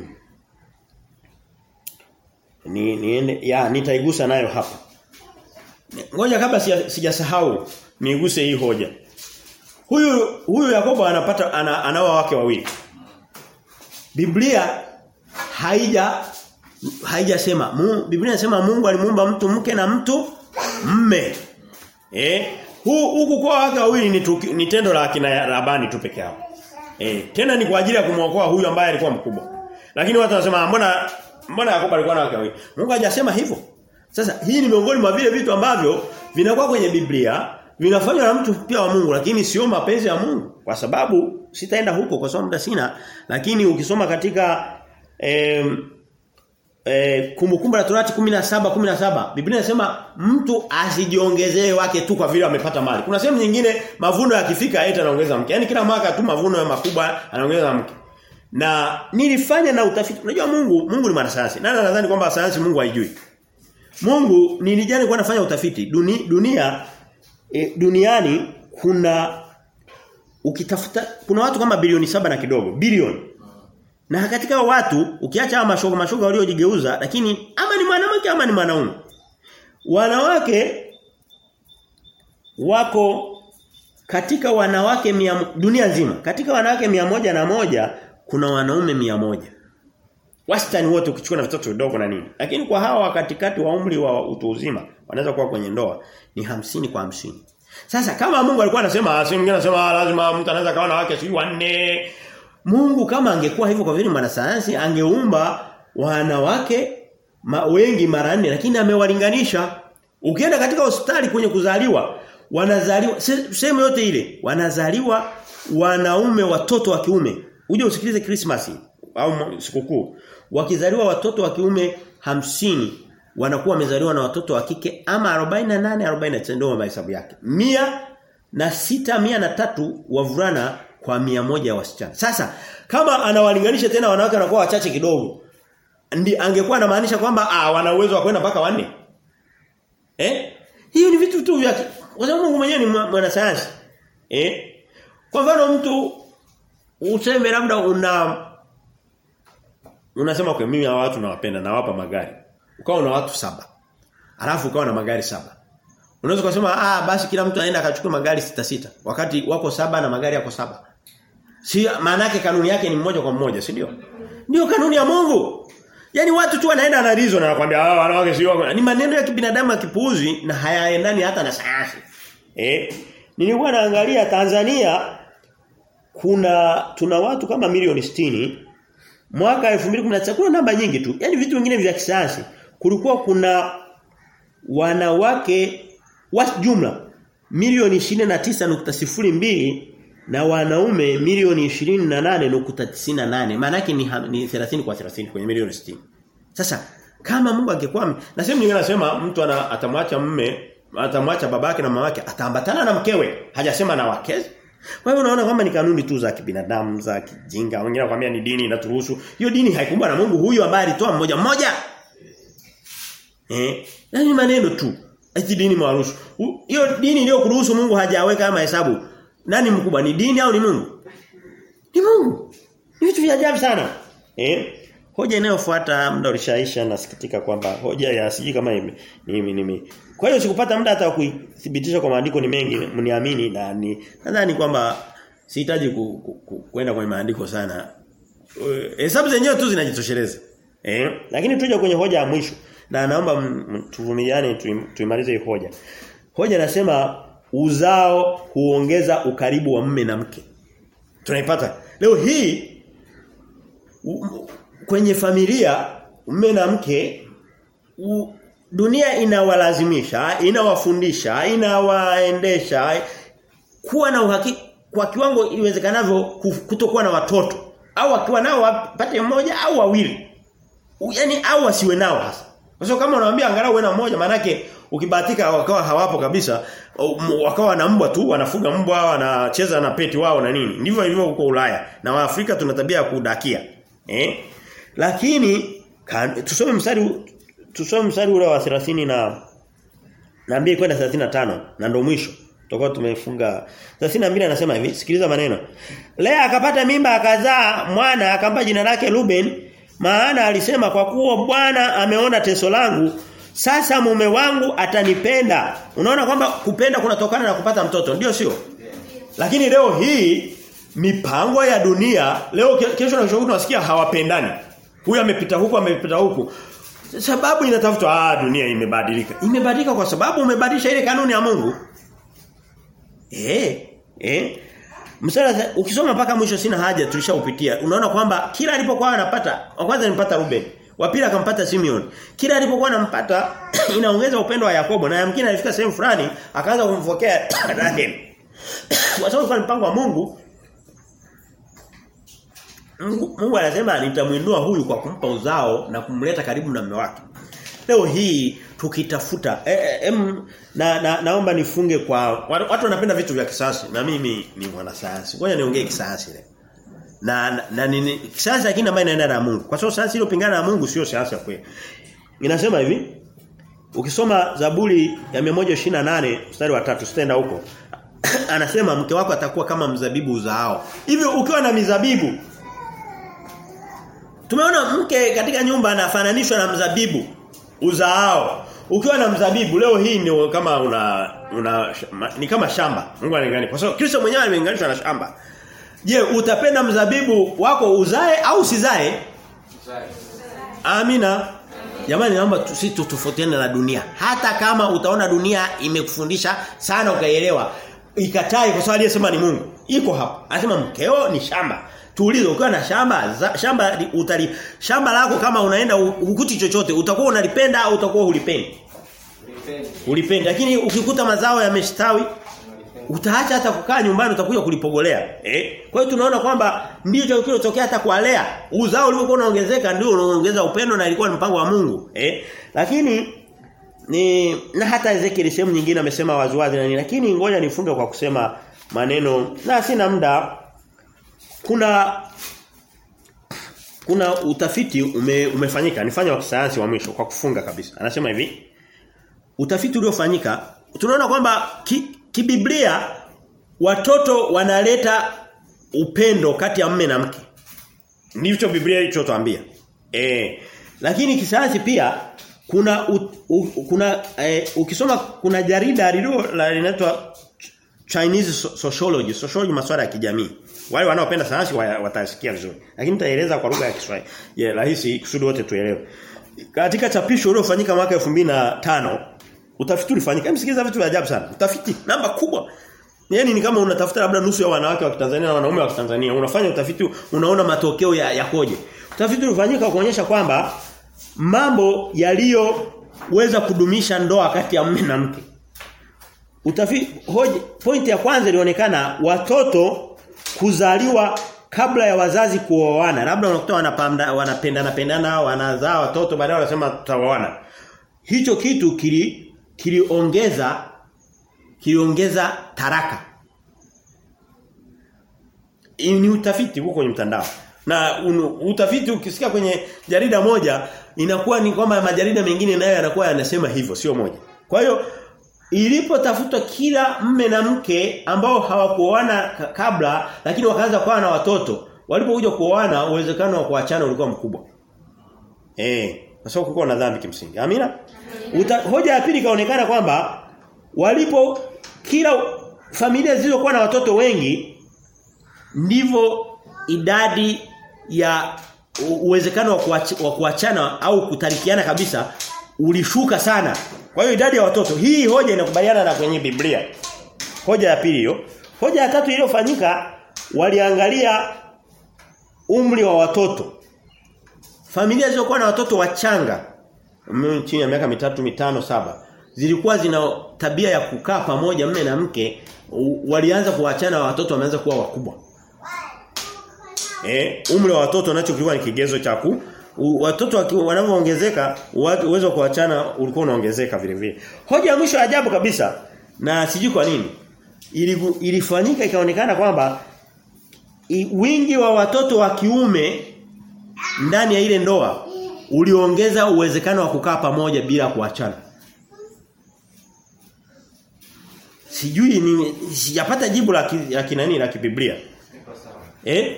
Speaker 1: ni niende ya nitaigusa nayo hapa. Ngoja kabla sijasahau niiguse hii hoja. Huyu huyu Yakobo anapata ana, anawa wake wawili. Biblia haija haijasema Biblia inasema Mungu alimuumba mtu mke na mtu mme. Eh? Huku kwa wake wawili ni, ni tendo la kina Labani tu peke yao. Eh, tena ni kwa ajili ya kumwokoa huyu ambaye alikuwa mkubwa. Lakini watu wanasema mbona mbona Yakobo alikuwa na wake wawili? Mungu hajasema hivyo. Sasa hii ni miongoni mwa vile vitu ambavyo vinakuwa kwenye Biblia, vinafanywa na mtu pia wa Mungu lakini sio mapenzi ya Mungu. Kwa sababu sitaenda huko kwa sababu muda sina, lakini ukisoma katika eh, eh, kumbukumbu la Torati 17 17 Biblia inasema mtu asijiongezee wake tu kwa vile amepata mali. Kuna sehemu nyingine mavuno yakifika yeye anaongeza mke. Yaani kila mwaka tu mavuno makubwa anaongeza mke. Na nilifanya na utafiti. Unajua Mungu, Mungu ni mwanasayansi. Nani anadhani kwamba sayansi Mungu haijui? Mungu nilijani kwa nafanya utafiti. Duni, dunia e, duniani kuna ukitafuta kuna watu kama bilioni saba na kidogo, bilioni. Na katika watu ukiacha mashoga mashoga waliojigeuza lakini ama ni mwanamke ama ni mwanaume. Wanawake wako katika wanawake mia, dunia nzima katika wanawake mia moja na moja kuna wanaume mia moja. Wastani wote ukichukua na watoto wadogo na nini. Lakini kwa hawa katikati wa umri wa utu uzima wanaweza kuwa kwenye ndoa ni hamsini kwa hamsini. Sasa kama Mungu alikuwa anasema si mwingine anasema lazima mtu anaweza kawa na wake si wanne Mungu kama angekuwa hivyo kwa vile mwanasayansi angeumba wanawake ma, wengi mara nne lakini amewalinganisha. Ukienda katika hospitali kwenye kuzaliwa wanazaliwa sehemu yote ile wanazaliwa wanaume watoto wa kiume. Uje usikilize Christmas au sikukuu. Wakizaliwa watoto wa kiume hamsini wanakuwa wamezaliwa na watoto wa kike ama 48 49 ndio mahesabu yake. Mia na sita mia na tatu wavulana kwa mia moja wasichana. Sasa kama anawalinganisha tena wanawake wanakuwa wachache kidogo. Ndi angekuwa anamaanisha kwamba ah wana uwezo wa kwenda mpaka wanne. Eh? Hiyo ni vitu tu vya kwa sababu Mungu mwenyewe ni mwanasayansi. Eh? Kwa mfano mtu useme labda una unasema kwa mimi hawa watu nawapenda nawapa magari. Ukawa na watu saba. Alafu ukawa na magari saba. Unaweza kusema ah basi kila mtu aenda akachukua magari sita sita wakati wako saba na magari yako saba. Si maana yake kanuni yake ni mmoja kwa mmoja, si ndio? Ndio kanuni ya Mungu. Yaani watu tu wanaenda na reason na nakwambia ah wanawake sio ni maneno ya kibinadamu ya kipuuzi na hayaendani hata na sayansi. Eh? Nilikuwa naangalia Tanzania kuna tuna watu kama milioni 60 mwaka 2019 kuna namba nyingi tu. Yaani vitu vingine vya kisayansi. Kulikuwa kuna wanawake wa jumla milioni 29.02 na wanaume milioni 28.98. Maana yake ni, ni 30 kwa 30 kwenye milioni 60. Sasa kama Mungu angekuwa na sehemu nyingine anasema mtu ana, atamwacha mume atamwacha babake na mamake ataambatana na mkewe. Hajasema na wakezi. Kwa hiyo unaona kwamba ni kanuni tu za kibinadamu za kijinga. Wengine wanakuambia ni dini inaturuhusu. Hiyo dini haikumbwa na Mungu. Huyu ambaye alitoa mmoja mmoja! Eh? Ni maneno tu. Eti dini maarufu. hiyo dini iliyokuruhusu Mungu hajaweka kama hesabu nani mkubwa ni dini au ni Mungu ni Mungu ni vitu vya ajabu sana eh Hoja inayofuata muda ulishaisha nasikitika kwamba hoja ya siji kama mimi mimi mimi. Kwa hiyo sikupata muda hata kuithibitisha kwa maandiko ni mengi mniamini na ni nadhani kwamba sihitaji ku, ku, ku, kwenda kwenye maandiko sana. Hesabu zenyewe tu zinajitosheleza. Eh? Lakini tuje kwenye hoja ya mwisho na naomba tuvumiliane tuimalize hii hoja. Hoja nasema uzao huongeza ukaribu wa mme na mke. Tunaipata. Leo hii kwenye familia mme na mke u, dunia inawalazimisha, inawafundisha, inawaendesha kuwa na uhakika kwa kiwango iwezekanavyo kutokuwa na watoto au akiwa nao wapate mmoja au wawili. Yaani au wasiwe nao hasa. Kwa sababu kama unamwambia angalau uwe na mmoja manake ukibahatika wakawa hawapo kabisa wakawa na mbwa tu wanafuga mbwa wanacheza na peti wao na nini. Ndivyo hivyo huko Ulaya. Na Waafrika tuna tabia ya kudakia. Eh? Lakini tusome mstari tusome mstari ule wa 30 na naambie kwenda 35 na ndio mwisho. Tutakuwa tumefunga 32 anasema hivi, sikiliza maneno. Lea akapata mimba akazaa mwana akampa jina lake Ruben maana alisema kwa kuwa Bwana ameona teso langu sasa mume wangu atanipenda. Unaona kwamba kupenda kunatokana na kupata mtoto, ndio sio? Lakini leo hii mipango ya dunia leo kesho na kesho tunasikia hawapendani. Huyu amepita huku amepita huku. Sababu inatafutwa ah dunia imebadilika. Imebadilika kwa sababu umebadilisha ile kanuni ya Mungu. Eh, eh. Msala ukisoma mpaka mwisho sina haja tulishaupitia. Unaona kwamba kila alipokuwa anapata, wa kwanza alimpata Ruben. Wa pili akampata Simeon. Kila alipokuwa anampata inaongeza upendo wa Yakobo na yamkini alifika sehemu fulani akaanza kumfokea Rahel. Kwa sababu kwa mpango wa Mungu Mungu, anasema nitamwinua huyu kwa kumpa uzao na kumleta karibu na mume wake. Leo hii tukitafuta eh, eh, na, na naomba nifunge kwa watu wanapenda vitu vya kisasa na mimi ni mwanasayansi. Ngoja niongee kisayansi leo. Na na, na nini kisayansi lakini ambayo inaenda na Mungu. Kwa sababu sayansi iliyopingana na Mungu sio sayansi ya kweli. Inasema hivi Ukisoma Zaburi ya 128 mstari wa 3 sitaenda huko. Anasema mke wako atakuwa kama mzabibu uzaao. Hivyo ukiwa na mizabibu Tumeona mke katika nyumba anafananishwa na mzabibu uzaao. Ukiwa na mzabibu leo hii ni kama una una ni kama shamba. Mungu analingania. Kwa sababu Kristo mwenyewe ameunganishwa na shamba. Je, utapenda mzabibu wako uzae au usizae? Amina. Jamani naomba si tutofautiane na dunia. Hata kama utaona dunia imekufundisha sana ukaielewa, ikatai kwa sababu aliyesema ni Mungu. Iko hapo. Anasema mkeo ni shamba. Tuulize ukiwa na shamba, za, shamba utali shamba lako kama unaenda ukuti chochote, utakuwa unalipenda au utakuwa hulipendi? Ulipendi. Lakini ukikuta mazao yamestawi, utaacha hata kukaa nyumbani utakuja kulipogolea. Eh? Kwa hiyo tunaona kwamba ndicho kilotokea hata kwa Lea. Uzao uliokuwa unaongezeka ndio unaongeza upendo na ilikuwa ni mpango wa Mungu. Eh? Lakini ni na hata Ezekiel sehemu nyingine amesema waziwazi na nini lakini ngoja nifunge kwa kusema maneno na sina muda kuna kuna utafiti ume, umefanyika. Nifanya wa kisayansi wa mwisho kwa kufunga kabisa. Anasema hivi utafiti uliofanyika tunaona kwamba kibiblia ki watoto wanaleta upendo kati ya mme na mke. Ndicho biblia ilichotuambia. Eh lakini kisayansi pia kuna u, u, kuna eh, ukisoma kuna jarida lililo linaitwa Chinese sociology sociology masuala ya kijamii wale wanaopenda sayansi watasikia vizuri. Lakini nitaeleza kwa lugha ya Kiswahili. Ya yeah, rahisi kusudi wote tuelewe. Katika chapisho uliofanyika mwaka 2005 utafiti ulifanyika. Hebu sikiliza vitu vya ajabu sana. Utafiti namba kubwa. Yaani ni kama unatafuta labda nusu ya wanawake wa Tanzania na wanaume wa Tanzania unafanya utafiti unaona matokeo ya yakoje utafiti ulifanyika kuonyesha kwamba mambo yaliyoweza kudumisha ndoa kati ya mume na mke. Utafi hoji point ya kwanza ilionekana watoto kuzaliwa kabla ya wazazi kuoana. Labda unakuta wanapenda wanapendana pendana wanazaa watoto baadaye wanasema tutaoana. Hicho kitu kili kiliongeza kiliongeza taraka. Ni utafiti huko kwenye mtandao. Na utafiti ukisikia kwenye jarida moja inakuwa ni kwamba majarida mengine nayo yanakuwa yanasema hivyo sio moja. Kwa hiyo ilipotafutwa kila mme na mke ambao hawakuoana kabla lakini wakaanza kuwa na watoto. Walipokuja kuoana uwezekano wa kuachana ulikuwa mkubwa. Eh kwa sababu kulikuwa na dhambi kimsingi. Amina? Uta, hoja ya pili kaonekana kwamba walipo kila familia zilizokuwa na watoto wengi ndivyo idadi ya uwezekano wa kuachana au kutarikiana kabisa ulishuka sana kwa hiyo idadi ya watoto hii hoja inakubaliana na kwenye Biblia. Hoja ya pili hiyo. Hoja ya tatu iliyofanyika waliangalia umri wa watoto. Familia zilizokuwa na watoto wachanga chini ya miaka mitatu, mitano, saba zilikuwa zina tabia ya kukaa pamoja mme na mke walianza kuachana watoto wameanza kuwa wakubwa. Eh, umri wa watoto nacho kilikuwa ni kigezo cha watoto wanavyoongezeka uwezo wa kuachana ulikuwa unaongezeka vile vile. Hoja ya mwisho ajabu kabisa na sijui kwa nini ilifanyika ikaonekana kwamba wingi wa watoto wa kiume ndani ya ile ndoa uliongeza uwezekano wa kukaa pamoja bila kuachana. Sijui ni sijapata jibu la la kinani la kibiblia. Eh?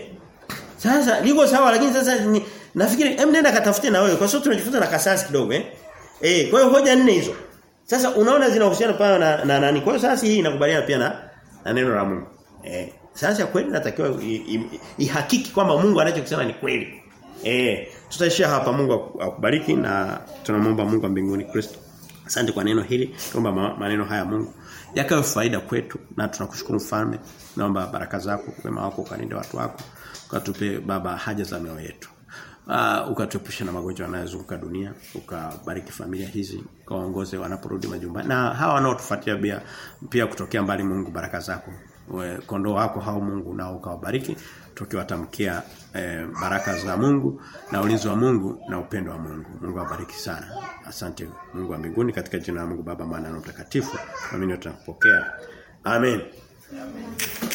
Speaker 1: Sasa liko sawa lakini sasa ni, nafikiri hem nenda katafute na wewe kwa sababu tunajifunza na kasasi kidogo eh. Eh, kwa hiyo hoja nne hizo. Sasa unaona zinahusiana pale na, na nani? Kwa hiyo sasa hii inakubaliana pia na na neno la Mungu. Eh, sasa kweli natakiwa ihakiki kwamba Mungu anachokisema ni kweli. Eh, tutaishia hapa Mungu akubariki na tunamwomba Mungu mbinguni Kristo. Asante kwa neno hili. Tuomba maneno haya Mungu yakawe faida kwetu na tunakushukuru mfalme. Naomba baraka zako, wema wako kalinde watu wako. Katupe baba haja za mioyo yetu. Uh, ukatuepusha na magonjwa yanayozunguka dunia, ukabariki familia hizi, ukawaongoze wanaporudi majumbani. Na hawa wanaotufuatia pia pia kutokea mbali Mungu baraka zako. Kondoo wako hao Mungu nao ukawabariki tukiwatamkia eh, baraka za Mungu na ulinzi wa Mungu na upendo wa Mungu. Mungu awabariki sana. Asante Mungu wa mbinguni katika jina la Mungu Baba, Mwana na Mtakatifu. Amini tutakupokea. Amen. Amen.